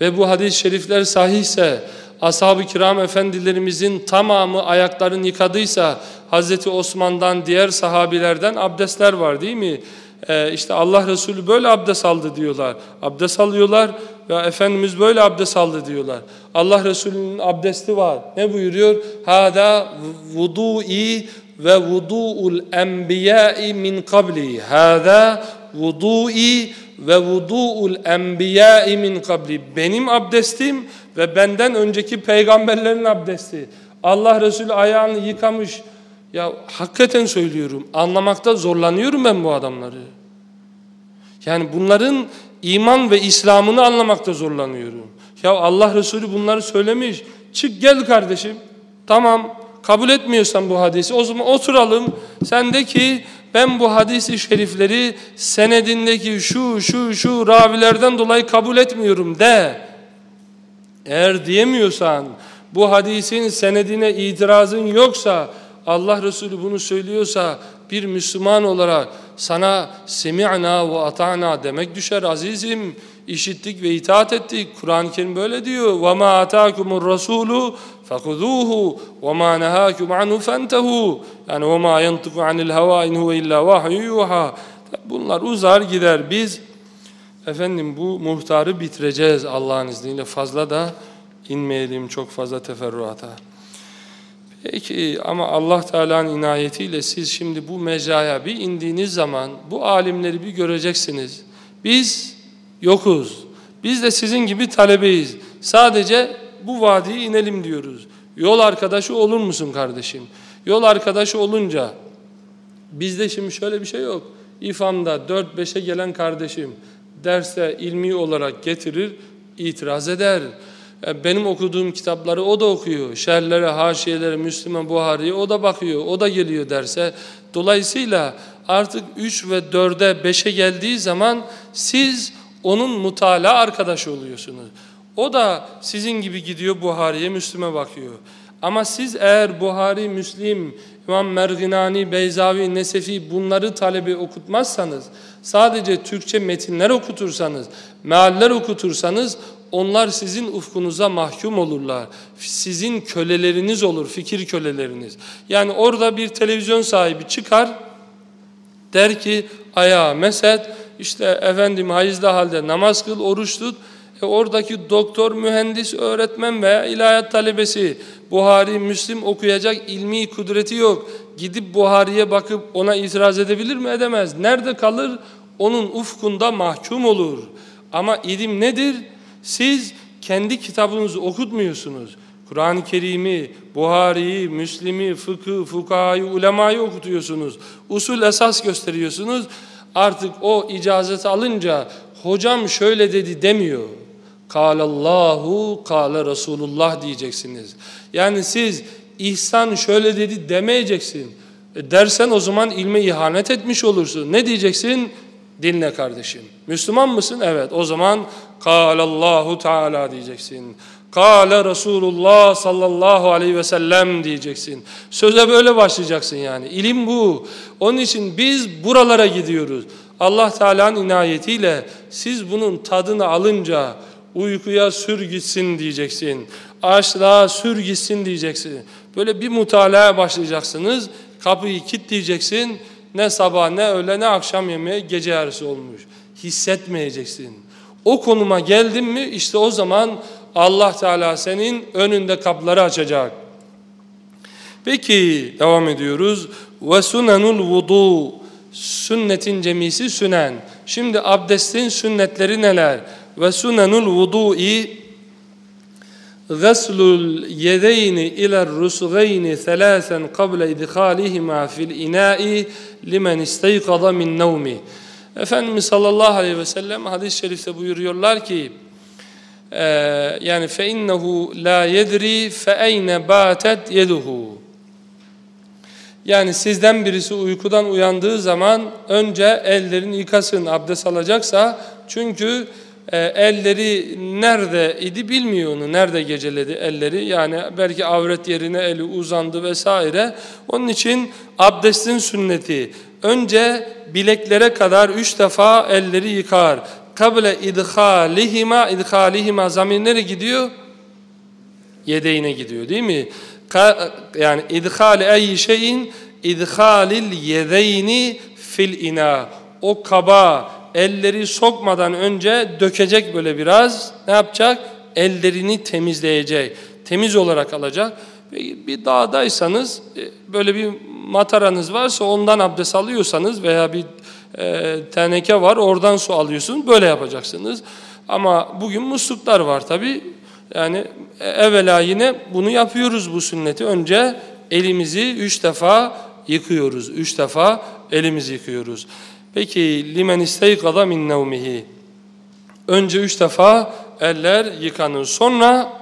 ve bu hadis-i şerifler sahihse, ashab-ı kiram efendilerimizin tamamı ayaklarını yıkadıysa, Hazreti Osman'dan diğer sahabilerden abdestler var değil mi? Ee, işte Allah Resulü böyle abdest aldı diyorlar. Abdest alıyorlar ve Efendimiz böyle abdest aldı diyorlar. Allah Resulü'nün abdesti var. Ne buyuruyor? Hada vudu'i ve vudu'ul enbiya'i min qabli. Hada vudu'i ve vudu'ul enbiya'i min qabli. Benim abdestim ve benden önceki peygamberlerin abdesti. Allah Resulü ayağını yıkamış. Ya hakikaten söylüyorum. Anlamakta zorlanıyorum ben bu adamları. Yani bunların iman ve İslam'ını anlamakta zorlanıyorum. Ya Allah Resulü bunları söylemiş. Çık gel kardeşim. Tamam kabul etmiyorsan bu hadisi o zaman oturalım. Sen de ki ben bu hadisi şerifleri senedindeki şu şu şu ravilerden dolayı kabul etmiyorum de. Eğer diyemiyorsan bu hadisin senedine itirazın yoksa Allah Resulü bunu söylüyorsa bir Müslüman olarak sana semi'na ve ata'na demek düşer azizim. İşittik ve itaat ettik. Kur'an-ı Kerim böyle diyor. وَمَا أَتَاكُمُ الرَّسُولُ فَخُذُوهُ وَمَا نَهَاكُمْ عَنْهُ فَانْتَهُ Yani وَمَا يَنْطِقُ عَنِ الْهَوَا اِنْ هُوَ اِلَّا وَحْيُ يُوحَى Bunlar uzar gider. Biz efendim bu muhtarı bitireceğiz Allah'ın izniyle. Fazla da inmeyelim çok fazla teferruata. Peki ama Allah Teala'nın inayetiyle siz şimdi bu mecraya bir indiğiniz zaman bu alimleri bir göreceksiniz. Biz yokuz. Biz de sizin gibi talebeyiz. Sadece bu vadiyi inelim diyoruz. Yol arkadaşı olur musun kardeşim? Yol arkadaşı olunca bizde şimdi şöyle bir şey yok. İFAM'da 4-5'e gelen kardeşim derse ilmi olarak getirir, itiraz eder. E, benim okuduğum kitapları o da okuyor. Şerlere, haşiyelere, Müslüman Buhari'ye o da bakıyor, o da geliyor derse. Dolayısıyla artık 3 ve 4'e 5'e geldiği zaman siz onun mutala arkadaşı oluyorsunuz. O da sizin gibi gidiyor Buhari'ye, Müslüme bakıyor. Ama siz eğer Buhari, Müslim, İmam Merginani, Beyzavi, Nesefi bunları talebi okutmazsanız, sadece Türkçe metinler okutursanız, mealler okutursanız onlar sizin ufkunuza mahkum olurlar. Sizin köleleriniz olur, fikir köleleriniz. Yani orada bir televizyon sahibi çıkar, der ki ayağa meset, işte efendim hayızlı halde namaz kıl, oruç tut. E oradaki doktor, mühendis, öğretmen veya ilahiyat talebesi Buhari, Müslim okuyacak ilmi kudreti yok. Gidip Buhari'ye bakıp ona itiraz edebilir mi? Edemez. Nerede kalır? Onun ufkunda mahkum olur. Ama ilim nedir? Siz kendi kitabınızı okutmuyorsunuz. Kur'an-ı Kerim'i, Buhari'yi, Müslim'i, fıkı, fukayı, ulemayı okutuyorsunuz. Usul esas gösteriyorsunuz. Artık o icazeti alınca hocam şöyle dedi demiyor. Kâlallahu, kâle Resulullah diyeceksiniz. Yani siz ihsan şöyle dedi demeyeceksin. E dersen o zaman ilme ihanet etmiş olursun. Ne diyeceksin? Dinle kardeşim. Müslüman mısın? Evet. O zaman Allahu Teala diyeceksin. Kale Resulullah sallallahu aleyhi ve sellem diyeceksin. Söze böyle başlayacaksın yani. İlim bu. Onun için biz buralara gidiyoruz. Allah Teala'nın inayetiyle siz bunun tadını alınca uykuya sür gitsin diyeceksin. Açlığa sür gitsin diyeceksin. Böyle bir mutalaya başlayacaksınız. Kapıyı kilitleyeceksin. Ne sabah ne öğle ne akşam yemeği gece yarısı olmuş. Hissetmeyeceksin. O konuma geldin mi işte o zaman Allah Teala senin önünde kapıları açacak. Peki devam ediyoruz. Ve sunenul vudu. Sünnetin cemisi sünen. Şimdi abdestin sünnetleri neler? Ve sunenul vudu'i غسل اليدين إلى الرسغين ثلاثا قبل إدخالهما في الإناء لمن استيقظ من نومه Efendimiz sallallahu aleyhi ve sellem hadis-i şerifte buyuruyorlar ki Ee, yani fe innehu la yedri fe eyne batet yeduhu. Yani sizden birisi uykudan uyandığı zaman önce ellerini yıkasın abdest alacaksa çünkü e, elleri nerede idi bilmiyor onu. Nerede geceledi elleri. Yani belki avret yerine eli uzandı vesaire. Onun için abdestin sünneti. Önce bileklere kadar üç defa elleri yıkar. Kable idhalihima idhalihima zamir nereye gidiyor? Yedeğine gidiyor değil mi? Ka, yani idhal ey şeyin idhalil yedeyni fil ina. O kaba elleri sokmadan önce dökecek böyle biraz. Ne yapacak? Ellerini temizleyecek. Temiz olarak alacak. Bir dağdaysanız e, böyle bir mataranız varsa ondan abdest alıyorsanız veya bir e, teneke var oradan su alıyorsunuz böyle yapacaksınız. Ama bugün musluklar var tabi. Yani e, evvela yine bunu yapıyoruz bu sünneti. Önce elimizi üç defa yıkıyoruz. Üç defa elimizi yıkıyoruz. Peki limen isteykada min nevmihi. Önce üç defa eller yıkanır. Sonra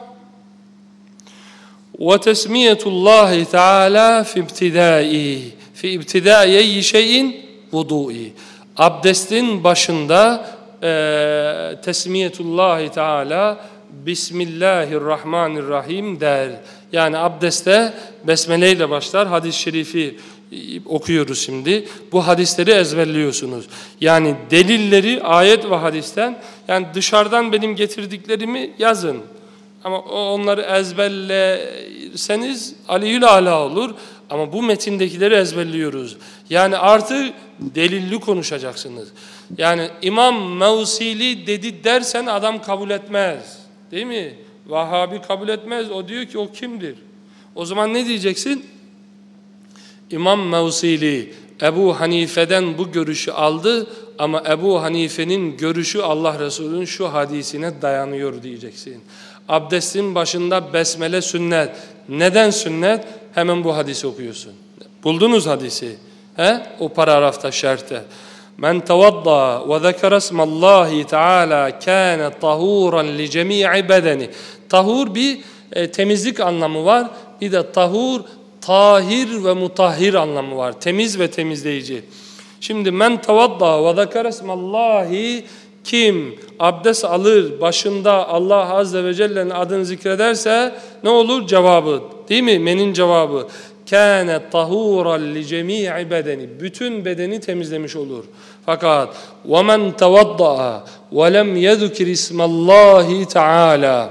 ve tesmiyetullahi teala fi ibtidai. Fi ibtidai eyyi şeyin vudu'i. Abdestin başında e, tesmiyetullahi teala Bismillahirrahmanirrahim der. Yani abdeste besmele ile başlar. Hadis-i şerifi okuyoruz şimdi. Bu hadisleri ezberliyorsunuz. Yani delilleri ayet ve hadisten yani dışarıdan benim getirdiklerimi yazın. Ama onları ezberlerseniz aliyül ala olur. Ama bu metindekileri ezberliyoruz. Yani artık delilli konuşacaksınız. Yani İmam Mevsili dedi dersen adam kabul etmez. Değil mi? Vahabi kabul etmez. O diyor ki o kimdir? O zaman ne diyeceksin? İmam Mevsili Ebu Hanife'den bu görüşü aldı ama Ebu Hanife'nin görüşü Allah Resulü'nün şu hadisine dayanıyor diyeceksin. Abdestin başında besmele sünnet. Neden sünnet? Hemen bu hadisi okuyorsun. Buldunuz hadisi. He? O paragrafta şerhte. Men tevadda ve zekere ismallahi teala kâne tahuran li cemii bedeni. Tahur bir e, temizlik anlamı var. Bir de tahur tahir ve mutahhir anlamı var. Temiz ve temizleyici. Şimdi men tavadda ve zekere ismallahi kim abdest alır başında Allah Azze ve Celle'nin adını zikrederse ne olur? Cevabı değil mi? Menin cevabı. Kâne tahuran li cemî'i bedeni. Bütün bedeni temizlemiş olur. Fakat وَمَنْ تَوَضَّعَ وَلَمْ يَذُكِرْ اسْمَ اللّٰهِ تَعَالَى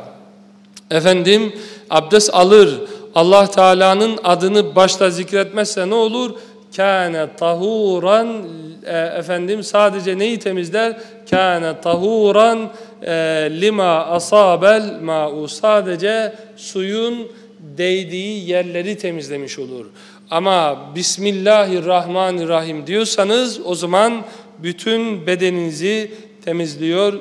Efendim abdest alır Allah Teala'nın adını başta zikretmezse ne olur? Kâne tahuran e, efendim sadece neyi temizler? Kâne tahuran e, lima asabel ma'u sadece suyun değdiği yerleri temizlemiş olur. Ama Bismillahirrahmanirrahim diyorsanız o zaman bütün bedeninizi temizliyor.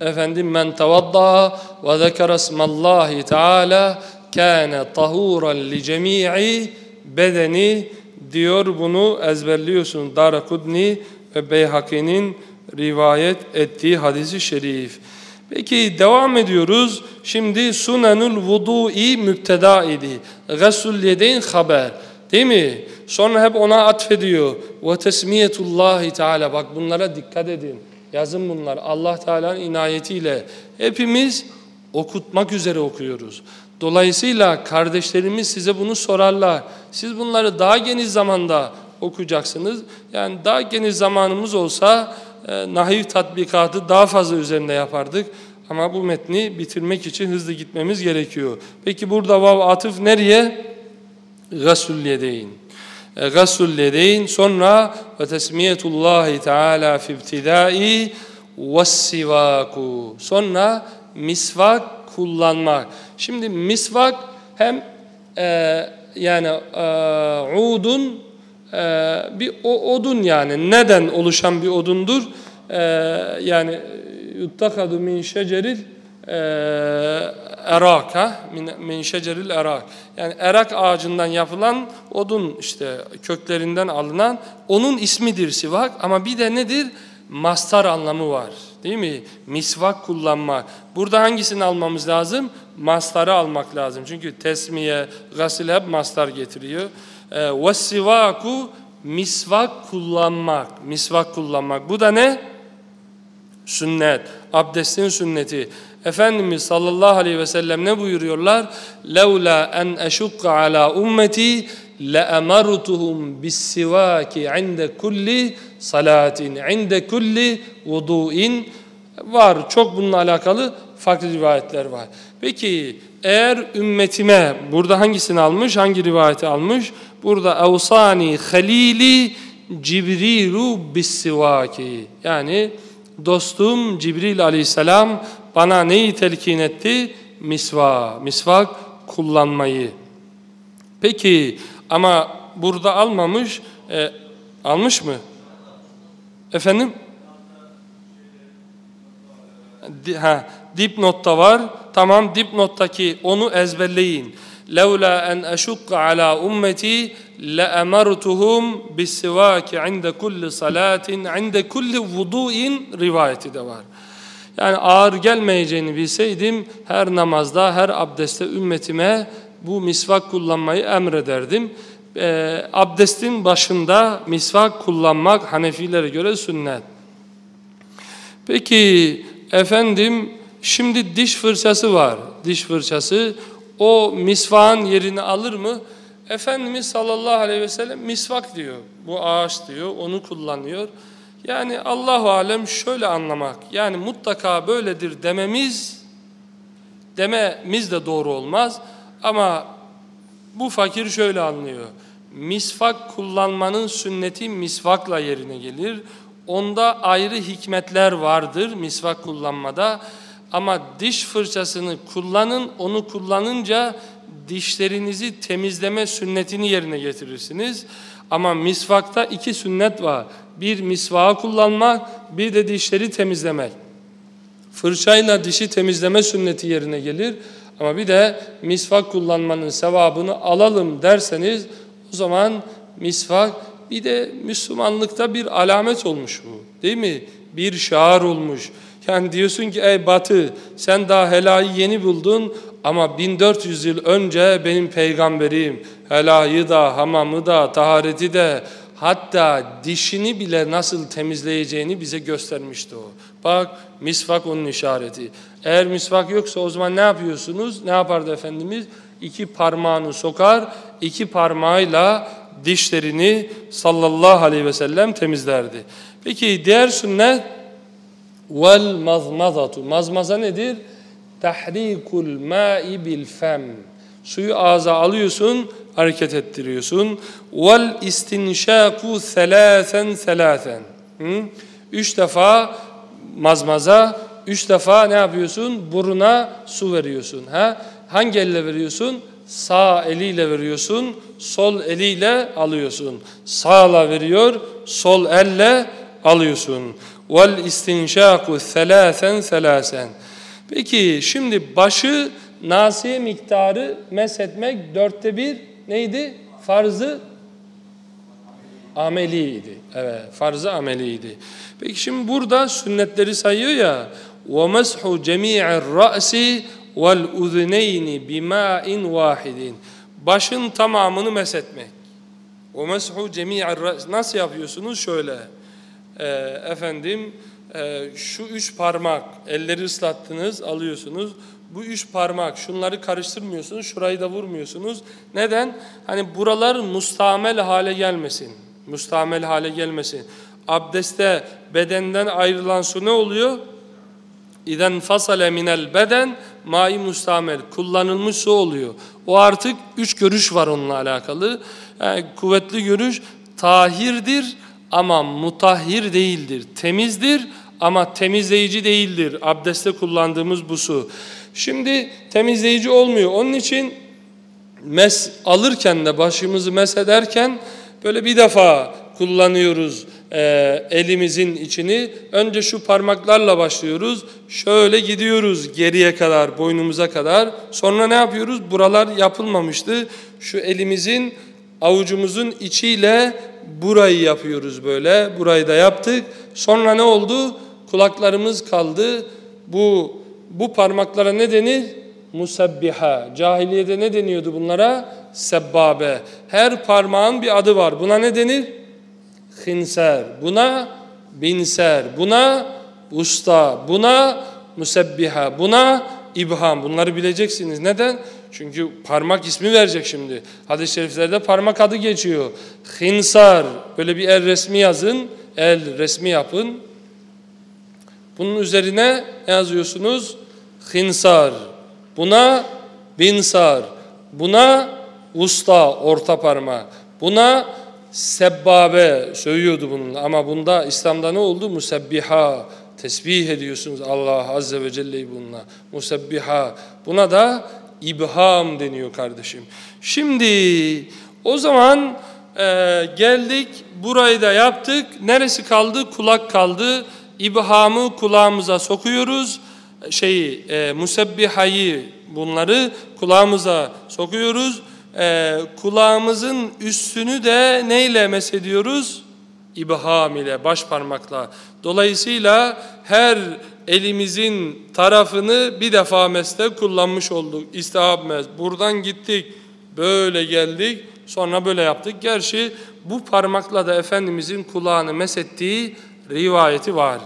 Efendim men tavadda ve zekere ismallahi teala kâne tahuran li cemii bedeni diyor bunu ezberliyorsun. Darakudni ve Beyhaki'nin rivayet ettiği hadisi şerif. Peki devam ediyoruz. Şimdi sunanul vudu'i müpteda idi. Gasul yedeyn haber. Değil mi? Sonra hep ona atfediyor. Ve tesmiyetullahi teala. Bak bunlara dikkat edin. Yazın bunlar. Allah Teala'nın inayetiyle. Hepimiz okutmak üzere okuyoruz. Dolayısıyla kardeşlerimiz size bunu sorarlar. Siz bunları daha geniş zamanda okuyacaksınız. Yani daha geniş zamanımız olsa e, nahiv tatbikatı daha fazla üzerinde yapardık. Ama bu metni bitirmek için hızlı gitmemiz gerekiyor. Peki burada vav atıf nereye? Gasul yedeyn. E, Gasul yedeyn sonra ve tesmiyetullahi teala fi ibtidai ve sivaku. Sonra misvak kullanmak. Şimdi misvak hem e, yani e, udun e, bir o, odun yani neden oluşan bir odundur? E, yani yuttakadu min şeceril e, erak ha min, şeceril erak. Yani erak ağacından yapılan odun işte köklerinden alınan onun ismidir sivak ama bir de nedir? mastar anlamı var. Değil mi? Misvak kullanma. Burada hangisini almamız lazım? Mastarı almak lazım. Çünkü tesmiye, gasil hep mastar getiriyor. وَالسِّوَاكُ Misvak kullanmak. Misvak kullanmak. Bu da ne? Sünnet. Abdestin sünneti. Efendimiz sallallahu aleyhi ve sellem ne buyuruyorlar? لَوْلَا أَنْ أَشُقَّ عَلَى أُمَّتِي لَأَمَرْتُهُمْ بِالسِّوَاكِ عِنْدَ كُلِّ salatin inde kulli vudu'in var. Çok bununla alakalı farklı rivayetler var. Peki eğer ümmetime burada hangisini almış? Hangi rivayeti almış? Burada evsani halili Cibrilu bissivaki. Yani dostum Cibril aleyhisselam bana neyi telkin etti? Misva, misvak kullanmayı. Peki ama burada almamış, e, almış mı? Efendim? Ha, dipnotta var. Tamam dipnottaki onu ezberleyin. لولا أن أشق على أمتي لأمرتهم بالسواك عند كل صلاة عند كل وضوء rivayeti de var. Yani ağır gelmeyeceğini bilseydim her namazda, her abdestte ümmetime bu misvak kullanmayı emrederdim. E, abdestin başında misvak kullanmak Hanefilere göre sünnet. Peki efendim şimdi diş fırçası var. Diş fırçası o misvağın yerini alır mı? Efendimiz sallallahu aleyhi ve sellem misvak diyor. Bu ağaç diyor, onu kullanıyor. Yani Allahu alem şöyle anlamak. Yani mutlaka böyledir dememiz dememiz de doğru olmaz. Ama bu fakir şöyle anlıyor. Misvak kullanmanın sünneti misvakla yerine gelir. Onda ayrı hikmetler vardır misvak kullanmada. Ama diş fırçasını kullanın, onu kullanınca dişlerinizi temizleme sünnetini yerine getirirsiniz. Ama misvakta iki sünnet var. Bir misvağı kullanmak, bir de dişleri temizlemek. Fırçayla dişi temizleme sünneti yerine gelir. Ama bir de misvak kullanmanın sevabını alalım derseniz o zaman misvak bir de Müslümanlıkta bir alamet olmuş bu. Değil mi? Bir şaar olmuş. Yani diyorsun ki ey Batı sen daha helayı yeni buldun ama 1400 yıl önce benim peygamberim helayı da hamamı da tahareti de hatta dişini bile nasıl temizleyeceğini bize göstermişti o. Bak misvak onun işareti. Eğer misvak yoksa o zaman ne yapıyorsunuz? Ne yapardı Efendimiz? İki parmağını sokar, iki parmağıyla dişlerini sallallahu aleyhi ve sellem temizlerdi. Peki diğer sünnet vel mazmazatu. Mazmaza nedir? Tahrikul ma'i bil fem. Suyu ağza alıyorsun, hareket ettiriyorsun. Vel istinşaku selâsen selâsen. Üç defa mazmaza, üç defa ne yapıyorsun? Buruna su veriyorsun. Ha? Hangi elle veriyorsun? Sağ eliyle veriyorsun, sol eliyle alıyorsun. Sağla veriyor, sol elle alıyorsun. Vel istinşaku selâsen selâsen. Peki şimdi başı nasiye miktarı meshetmek dörtte bir neydi? Farzı ameliydi. Evet, farzı ameliydi. Peki şimdi burada sünnetleri sayıyor ya. وَمَسْحُ جَمِيعِ الرَّأْسِ وَالْاُذُنَيْنِ بِمَاءٍ وَاحِدٍ Başın tamamını meshetmek. وَمَسْحُ جَمِيعِ الرَّأْسِ Nasıl yapıyorsunuz? Şöyle. Ee, efendim, e, şu üç parmak, elleri ıslattınız, alıyorsunuz. Bu üç parmak, şunları karıştırmıyorsunuz, şurayı da vurmuyorsunuz. Neden? Hani buralar mustamel hale gelmesin. Mustamel hale gelmesin. Abdeste bedenden ayrılan su ne oluyor? İden fasale minel beden mai mustamel kullanılmış su oluyor. O artık üç görüş var onunla alakalı. Yani kuvvetli görüş tahirdir ama mutahhir değildir. Temizdir ama temizleyici değildir. Abdeste kullandığımız bu su. Şimdi temizleyici olmuyor. Onun için mes alırken de başımızı mes ederken böyle bir defa kullanıyoruz e, elimizin içini. Önce şu parmaklarla başlıyoruz. Şöyle gidiyoruz geriye kadar, boynumuza kadar. Sonra ne yapıyoruz? Buralar yapılmamıştı. Şu elimizin avucumuzun içiyle burayı yapıyoruz böyle. Burayı da yaptık. Sonra ne oldu? Kulaklarımız kaldı. Bu bu parmaklara ne denir? Musabbiha. Cahiliyede ne deniyordu bunlara? Sebbabe. Her parmağın bir adı var. Buna ne denir? Hinser. Buna binser. Buna usta. Buna musabbiha. Buna ibham. Bunları bileceksiniz. Neden? Çünkü parmak ismi verecek şimdi. Hadis-i şeriflerde parmak adı geçiyor. Hinsar. Böyle bir el resmi yazın. El resmi yapın. Bunun üzerine ne yazıyorsunuz? Hinsar. Buna binsar. Buna usta, orta parmak. Buna sebbabe söylüyordu bunun ama bunda İslam'da ne oldu? Musebbiha. Tesbih ediyorsunuz Allah Azze ve Celle'yi bununla. Musebbiha. Buna da ibham deniyor kardeşim. Şimdi o zaman e, geldik burayı da yaptık. Neresi kaldı? Kulak kaldı. İbhamı kulağımıza sokuyoruz. Şeyi e, musebbihayı bunları kulağımıza sokuyoruz. E, kulağımızın üstünü de neyle mesediyoruz? İbham ile, baş parmakla. Dolayısıyla her elimizin tarafını bir defa mesle kullanmış olduk. İstihab mes. Buradan gittik, böyle geldik, sonra böyle yaptık. Gerçi bu parmakla da Efendimizin kulağını mesettiği rivayeti var.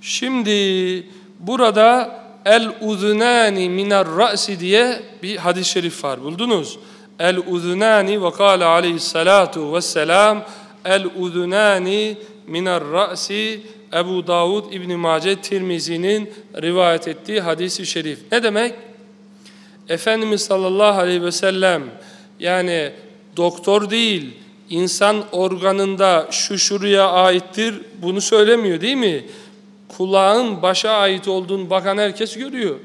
Şimdi burada el uzunani minar ra'si diye bir hadis-i şerif var. Buldunuz. El uzunani ve kâle aleyhissalatu vesselam el uzunani minar ra'si Ebu Davud İbn Mace Tirmizi'nin rivayet ettiği hadisi şerif. Ne demek? Efendimiz sallallahu aleyhi ve sellem yani doktor değil, insan organında şu şuraya aittir bunu söylemiyor değil mi? Kulağın başa ait olduğunu bakan herkes görüyor.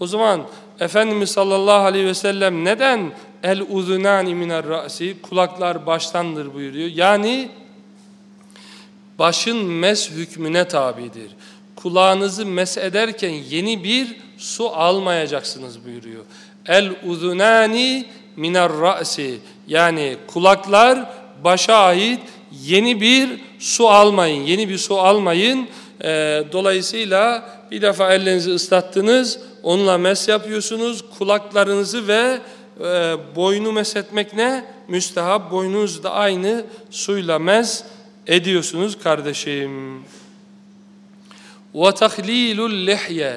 O zaman Efendimiz sallallahu aleyhi ve sellem neden el uzunani miner ra'si kulaklar baştandır buyuruyor. Yani başın mes hükmüne tabidir. Kulağınızı mes ederken yeni bir su almayacaksınız buyuruyor. El uzunani miner ra'si yani kulaklar başa ait yeni bir su almayın. Yeni bir su almayın. E, dolayısıyla bir defa ellerinizi ıslattınız, onunla mes yapıyorsunuz. Kulaklarınızı ve e, boynu mes etmek ne? Müstehap. Boynunuz da aynı suyla mes ediyorsunuz kardeşim. وَتَخْلِيلُ الْلِحْيَ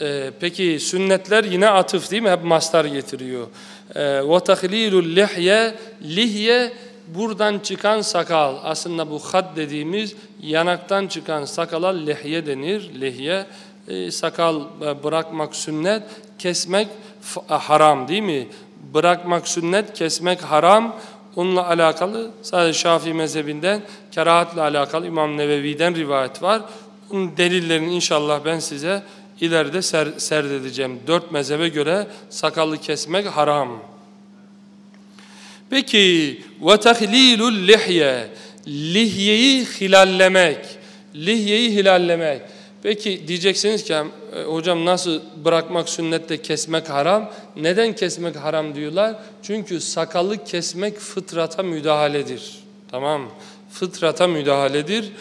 ee, Peki sünnetler yine atıf değil mi? Hep mastar getiriyor. وَتَخْلِيلُ الْلِحْيَ Lihye buradan çıkan sakal. Aslında bu had dediğimiz yanaktan çıkan sakala lihye denir. Lihye e, sakal e, bırakmak sünnet, kesmek haram değil mi? Bırakmak sünnet, kesmek haram. Onunla alakalı sadece Şafii mezhebinden kerahatla alakalı İmam Nevevi'den rivayet var. Bunun delillerini inşallah ben size ileride ser, serdedeceğim. Dört mezhebe göre sakallı kesmek haram. Peki ve tahlilul lihye lihyeyi hilallemek. Lihyeyi hilallemek. Peki diyeceksiniz ki e, hocam nasıl bırakmak sünnette kesmek haram? Neden kesmek haram diyorlar? Çünkü sakalı kesmek fıtrata müdahaledir. Tamam Fıtrata müdahaledir.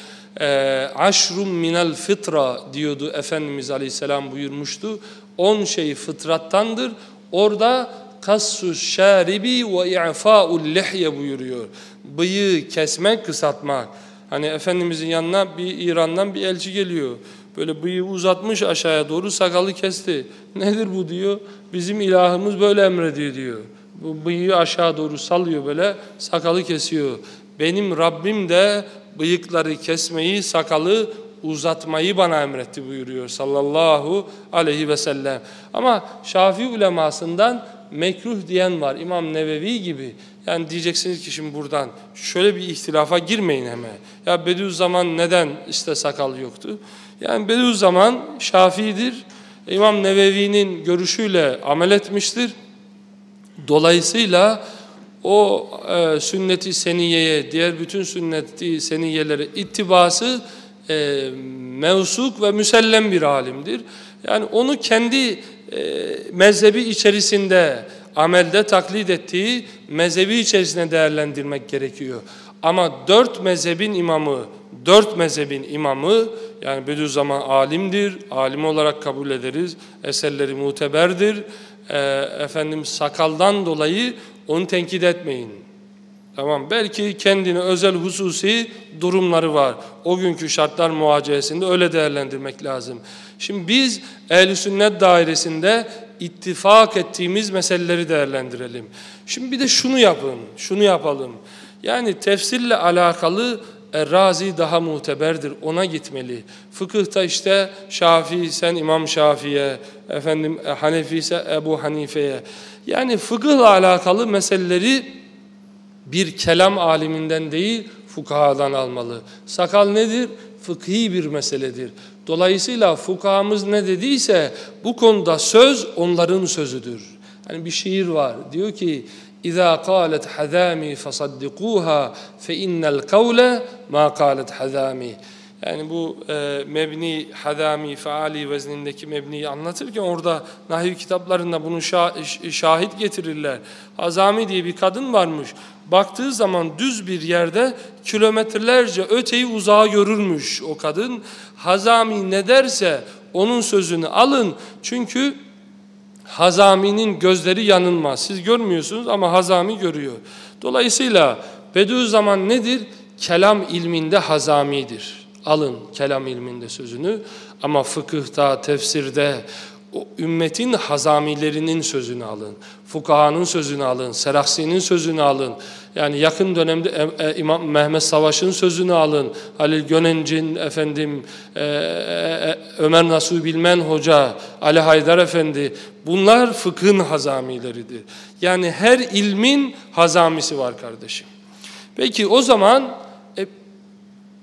E, aşrum minel fıtra diyordu Efendimiz Aleyhisselam buyurmuştu. On şey fıtrattandır. Orada kassu şaribi ve i'fa'ul lihye buyuruyor. Bıyığı kesmek, kısaltmak. Hani Efendimizin yanına bir İran'dan bir elçi geliyor. Böyle bıyığı uzatmış aşağıya doğru sakalı kesti. Nedir bu diyor. Bizim ilahımız böyle emrediyor diyor. Bu bıyığı aşağı doğru sallıyor böyle sakalı kesiyor. Benim Rabbim de bıyıkları kesmeyi, sakalı uzatmayı bana emretti buyuruyor sallallahu aleyhi ve sellem. Ama Şafii ulemasından mekruh diyen var İmam Nevevi gibi. Yani diyeceksiniz ki şimdi buradan şöyle bir ihtilafa girmeyin hemen. Ya Bediüzzaman neden işte sakal yoktu? Yani Bediüzzaman Şafii'dir. İmam Nevevi'nin görüşüyle amel etmiştir. Dolayısıyla o e, sünneti seniyeye, diğer bütün sünneti seniyelere ittibası e, mevsuk ve müsellem bir alimdir. Yani onu kendi e, mezhebi içerisinde amelde taklit ettiği mezhebi içerisinde değerlendirmek gerekiyor. Ama dört mezhebin imamı, dört mezhebin imamı yani Bediüzzaman alimdir, alim olarak kabul ederiz, eserleri muteberdir. E, efendim sakaldan dolayı onu tenkit etmeyin. Tamam belki kendine özel hususi durumları var. O günkü şartlar muhacesinde öyle değerlendirmek lazım. Şimdi biz ehl sünnet dairesinde ittifak ettiğimiz meseleleri değerlendirelim. Şimdi bir de şunu yapın, şunu yapalım. Yani tefsirle alakalı Razi daha muteberdir, ona gitmeli. Fıkıhta işte Şafii sen İmam Şafii'ye, efendim Hanefi ise Ebu Hanife'ye. Yani fıkıhla alakalı meseleleri bir kelam aliminden değil, fukahadan almalı. Sakal nedir? Fıkhi bir meseledir. Dolayısıyla fukahamız ne dediyse bu konuda söz onların sözüdür. Hani bir şiir var. Diyor ki qalet hazami fasaddikuha fe innel kavle ma qalet hazami. Yani bu e, mebni hadami faali veznindeki mebniyi anlatırken orada nahiv kitaplarında bunu şahit getirirler. Hazami diye bir kadın varmış. Baktığı zaman düz bir yerde kilometrelerce öteyi uzağa görürmüş o kadın. Hazami ne derse onun sözünü alın. Çünkü Hazami'nin gözleri yanılmaz. Siz görmüyorsunuz ama Hazami görüyor. Dolayısıyla Bediüzzaman nedir? Kelam ilminde Hazami'dir. Alın kelam ilminde sözünü ama fıkıhta, tefsirde o ümmetin hazamilerinin sözünü alın. Fukahanın sözünü alın, Seraksi'nin sözünü alın. Yani yakın dönemde e, e, İmam Mehmet Savaş'ın sözünü alın. Halil Gönencin, efendim e, Ömer Nasuh Bilmen Hoca, Ali Haydar Efendi. Bunlar fıkhın hazamileridir. Yani her ilmin hazamisi var kardeşim. Peki o zaman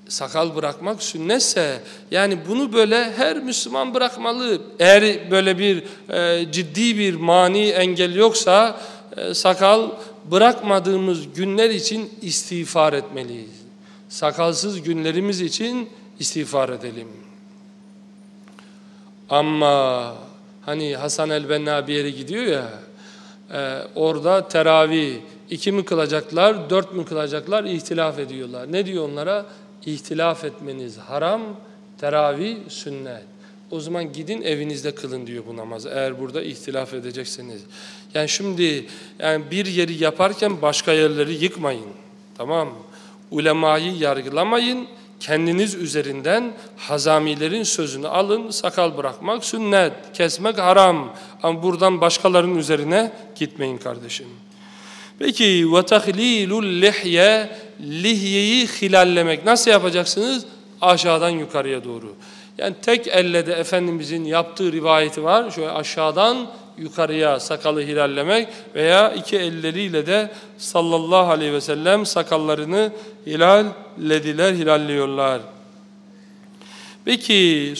sakal bırakmak sünnetse yani bunu böyle her Müslüman bırakmalı. Eğer böyle bir e, ciddi bir mani engel yoksa e, sakal bırakmadığımız günler için istiğfar etmeliyiz. Sakalsız günlerimiz için istiğfar edelim. Ama hani Hasan el-Benna bir yere gidiyor ya e, orada teravih iki mi kılacaklar, dört mü kılacaklar ihtilaf ediyorlar. Ne diyor onlara? İhtilaf etmeniz haram, teravih sünnet. O zaman gidin evinizde kılın diyor bu namazı. Eğer burada ihtilaf edecekseniz. Yani şimdi yani bir yeri yaparken başka yerleri yıkmayın. Tamam Ulemayı yargılamayın. Kendiniz üzerinden hazamilerin sözünü alın. Sakal bırakmak sünnet, kesmek haram. Ama buradan başkalarının üzerine gitmeyin kardeşim. Peki ve tahlilul lihyeyi hilallemek nasıl yapacaksınız? Aşağıdan yukarıya doğru. Yani tek elle de Efendimizin yaptığı rivayeti var. Şöyle aşağıdan yukarıya sakalı hilallemek veya iki elleriyle de sallallahu aleyhi ve sellem sakallarını hilallediler, hilalliyorlar. Peki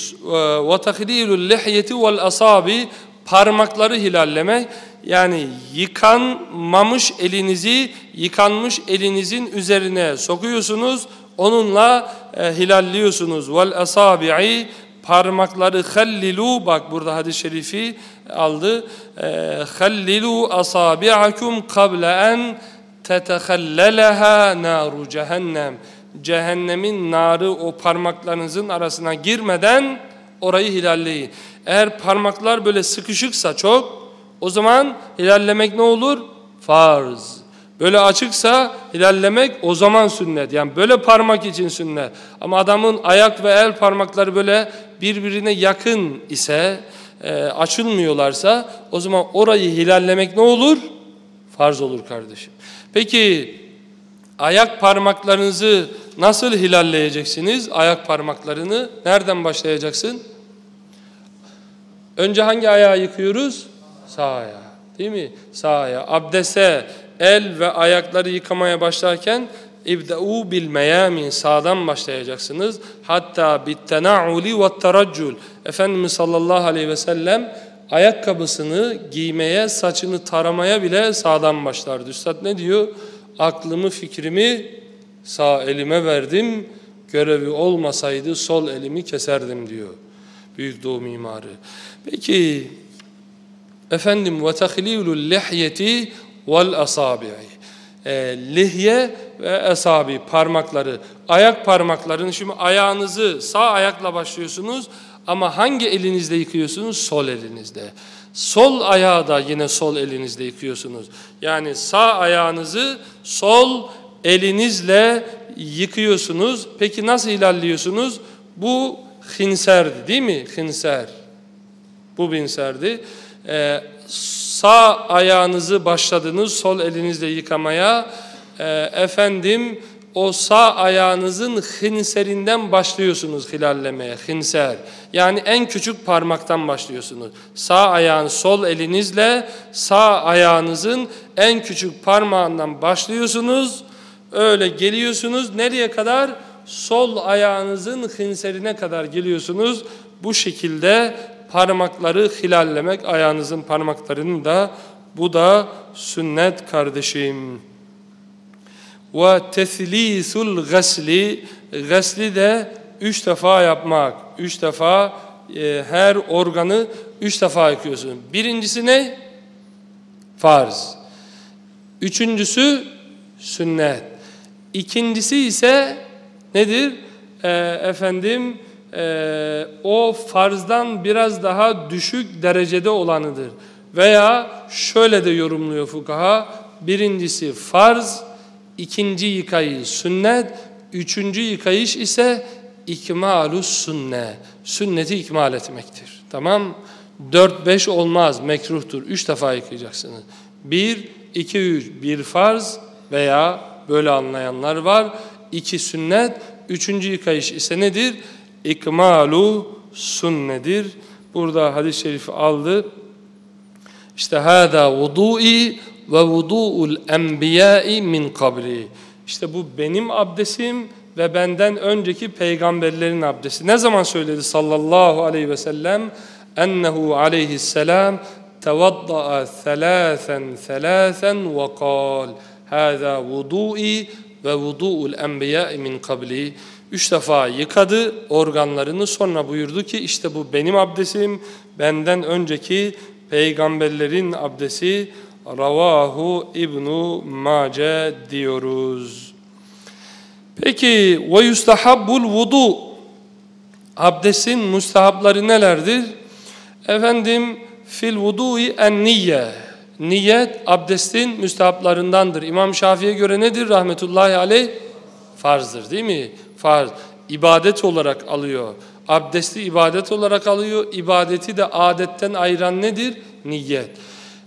ve tahlilul lihyeti vel asabi parmakları hilallemek yani yıkanmamış elinizi yıkanmış elinizin üzerine sokuyorsunuz. Onunla e, hilalliyorsunuz. Vel asabi'i parmakları hallilu bak burada hadis-i şerifi aldı. E, hallilu asabi'akum qabla en tetehallelaha naru cehennem. Cehennemin narı o parmaklarınızın arasına girmeden orayı hilalleyin. Eğer parmaklar böyle sıkışıksa çok o zaman hilallemek ne olur? Farz. Böyle açıksa hilallemek o zaman sünnet. Yani böyle parmak için sünnet. Ama adamın ayak ve el parmakları böyle birbirine yakın ise, e, açılmıyorlarsa o zaman orayı hilallemek ne olur? Farz olur kardeşim. Peki ayak parmaklarınızı nasıl hilalleyeceksiniz? Ayak parmaklarını nereden başlayacaksın? Önce hangi ayağı yıkıyoruz? Sağ ayağı. Değil mi? Sağ ayağı. Abdese, el ve ayakları yıkamaya başlarken İbda'u bil meyamin sağdan başlayacaksınız. Hatta bit tena'uli ve teraccul. Efendimiz sallallahu aleyhi ve sellem ayakkabısını giymeye, saçını taramaya bile sağdan başlardı. Üstad ne diyor? Aklımı, fikrimi sağ elime verdim. Görevi olmasaydı sol elimi keserdim diyor. Büyük Doğu mimarı. Peki Efendim ve tahlilul lihyeti vel asabi'i. E, lihye ve asabi parmakları, ayak parmaklarını şimdi ayağınızı sağ ayakla başlıyorsunuz ama hangi elinizle yıkıyorsunuz? Sol elinizle. Sol ayağı da yine sol elinizle yıkıyorsunuz. Yani sağ ayağınızı sol elinizle yıkıyorsunuz. Peki nasıl ilerliyorsunuz? Bu hinserdi değil mi? Hinser. Bu binserdi. Ee, sağ ayağınızı başladınız sol elinizle yıkamaya. Ee, efendim o sağ ayağınızın hinserinden başlıyorsunuz hilallemeye. Hinser. Yani en küçük parmaktan başlıyorsunuz. Sağ ayağın sol elinizle sağ ayağınızın en küçük parmağından başlıyorsunuz. Öyle geliyorsunuz. Nereye kadar? Sol ayağınızın hinserine kadar geliyorsunuz. Bu şekilde parmakları hilallemek, ayağınızın parmaklarını da bu da sünnet kardeşim. Ve teslisul gasli, gasli de üç defa yapmak. Üç defa e, her organı üç defa yıkıyorsun. Birincisi ne? Farz. Üçüncüsü sünnet. İkincisi ise nedir? E, efendim e, o farzdan biraz daha düşük derecede olanıdır. Veya şöyle de yorumluyor fukaha. Birincisi farz, ikinci yıkayış sünnet, üçüncü yıkayış ise ikmalus sünne. Sünneti ikmal etmektir. Tamam Dört beş olmaz, mekruhtur. Üç defa yıkayacaksınız. Bir, iki, üç. Bir farz veya böyle anlayanlar var. İki sünnet, üçüncü yıkayış ise nedir? İkmalu sünnedir. Burada hadis-i şerifi aldı. İşte hâdâ vudu'i ve vudu'ul enbiyâi min kabri. İşte bu benim abdestim ve benden önceki peygamberlerin abdesti. Ne zaman söyledi sallallahu aleyhi ve sellem? Ennehu aleyhisselam tevadda'a thelâthen thelâthen ve kâl. Hâzâ vudu'i ve vudu'ul enbiyâi min kabli. Üç defa yıkadı organlarını sonra buyurdu ki işte bu benim abdestim, benden önceki peygamberlerin abdesti Ravahu İbnu Mace diyoruz. Peki ve yustahabbul vudu abdestin müstahapları nelerdir? Efendim fil vudu'i en niyye niyet abdestin müstahaplarındandır. İmam Şafii'ye göre nedir rahmetullahi aleyh? Farzdır değil mi? Farz. İbadet olarak alıyor. Abdesti ibadet olarak alıyor. İbadeti de adetten ayıran nedir? Niyet.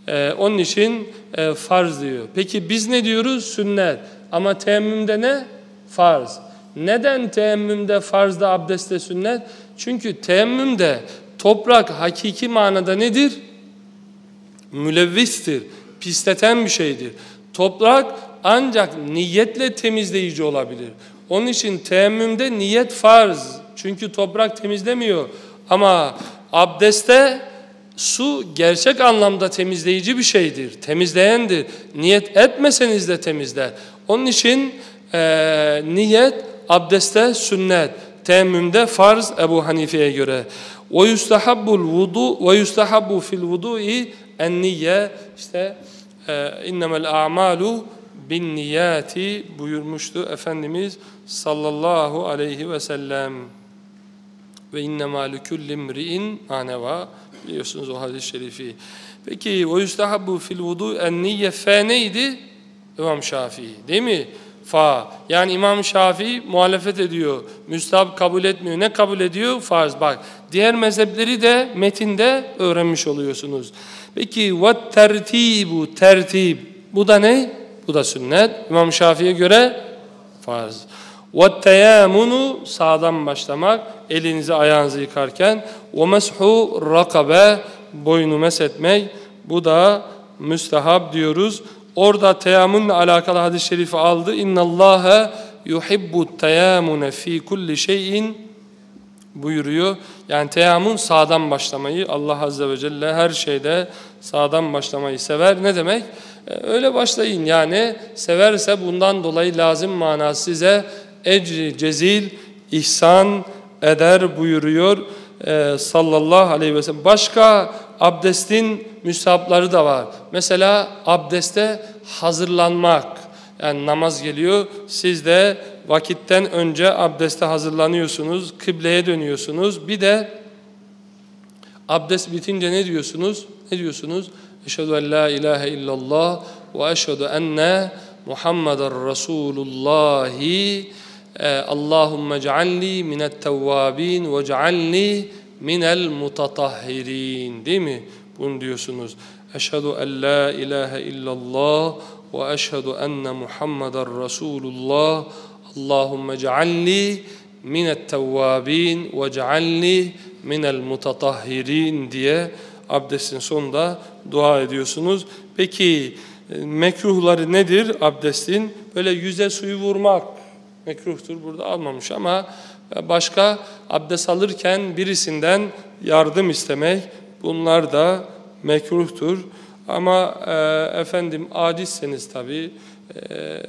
Ee, onun için e, farz diyor. Peki biz ne diyoruz? Sünnet. Ama teyemmümde ne? Farz. Neden teyemmümde farzda abdestte sünnet? Çünkü teyemmümde toprak hakiki manada nedir? Mülevvistir. Pisleten bir şeydir. Toprak ancak niyetle temizleyici olabilir. Onun için teyemmümde niyet farz. Çünkü toprak temizlemiyor. Ama abdeste su gerçek anlamda temizleyici bir şeydir. Temizleyendir. Niyet etmeseniz de temizler. Onun için e, niyet abdeste sünnet. Teyemmümde farz Ebu Hanife'ye göre. Ve yustahabbu fil vudu'i en niyye işte e, a'malu bin niyati buyurmuştu Efendimiz sallallahu aleyhi ve sellem. Ve innema likulli imri'in maneva biliyorsunuz o hadis-i şerifi. Peki ve yustahabbu fil vudu en niyye fe neydi? İmam Şafii değil mi? Fa. Yani İmam Şafii muhalefet ediyor. Müstahap kabul etmiyor. Ne kabul ediyor? Farz. Bak diğer mezhepleri de metinde öğrenmiş oluyorsunuz. Peki ve tertibu tertib. Bu da ne? Bu da sünnet. İmam Şafii'ye göre farz. وَالتَّيَامُنُ Sağdan başlamak, elinizi ayağınızı yıkarken. وَمَسْحُ rakabe Boynu meshetmek. Bu da müstehab diyoruz. Orada teyamunla alakalı hadis-i şerifi aldı. اِنَّ اللّٰهَ يُحِبُّ التَّيَامُنَ ف۪ي كُلِّ شَيْءٍ buyuruyor. Yani teyamun sağdan başlamayı Allah Azze ve Celle her şeyde sağdan başlamayı sever. Ne demek? E, öyle başlayın yani severse bundan dolayı lazım manası size ecri cezil ihsan eder buyuruyor e, sallallahu aleyhi ve sellem. Başka abdestin müstahapları da var. Mesela abdeste hazırlanmak. Yani namaz geliyor. Siz de vakitten önce abdeste hazırlanıyorsunuz. Kıbleye dönüyorsunuz. Bir de abdest bitince ne diyorsunuz? Ne diyorsunuz? Eşhedü en la ilahe illallah ve eşhedü enne Muhammeden Resulullahi Allahümme cealni minet tevvabin ve cealni minel mutatahhirin değil mi? Bunu diyorsunuz. Eşhedü en la ilahe illallah ve eşhedü enne Muhammeden Resulullah Allahümme cealni minet tevvabin ve cealni minel mutatahhirin diye abdestin sonunda dua ediyorsunuz. Peki mekruhları nedir abdestin? Böyle yüze suyu vurmak mekruhtur burada almamış ama başka abdest alırken birisinden yardım istemek bunlar da mekruhtur. Ama e, efendim acizseniz tabi e,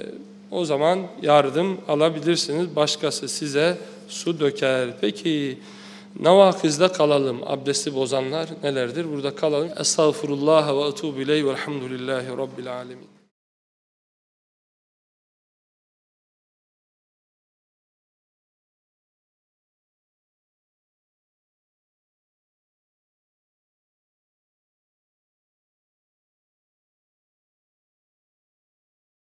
o zaman yardım alabilirsiniz. Başkası size su döker. Peki Navakiz'de kalalım. Abdesti bozanlar nelerdir? Burada kalalım. Estağfurullah ve etubu ileyh velhamdülillahi rabbil alemin.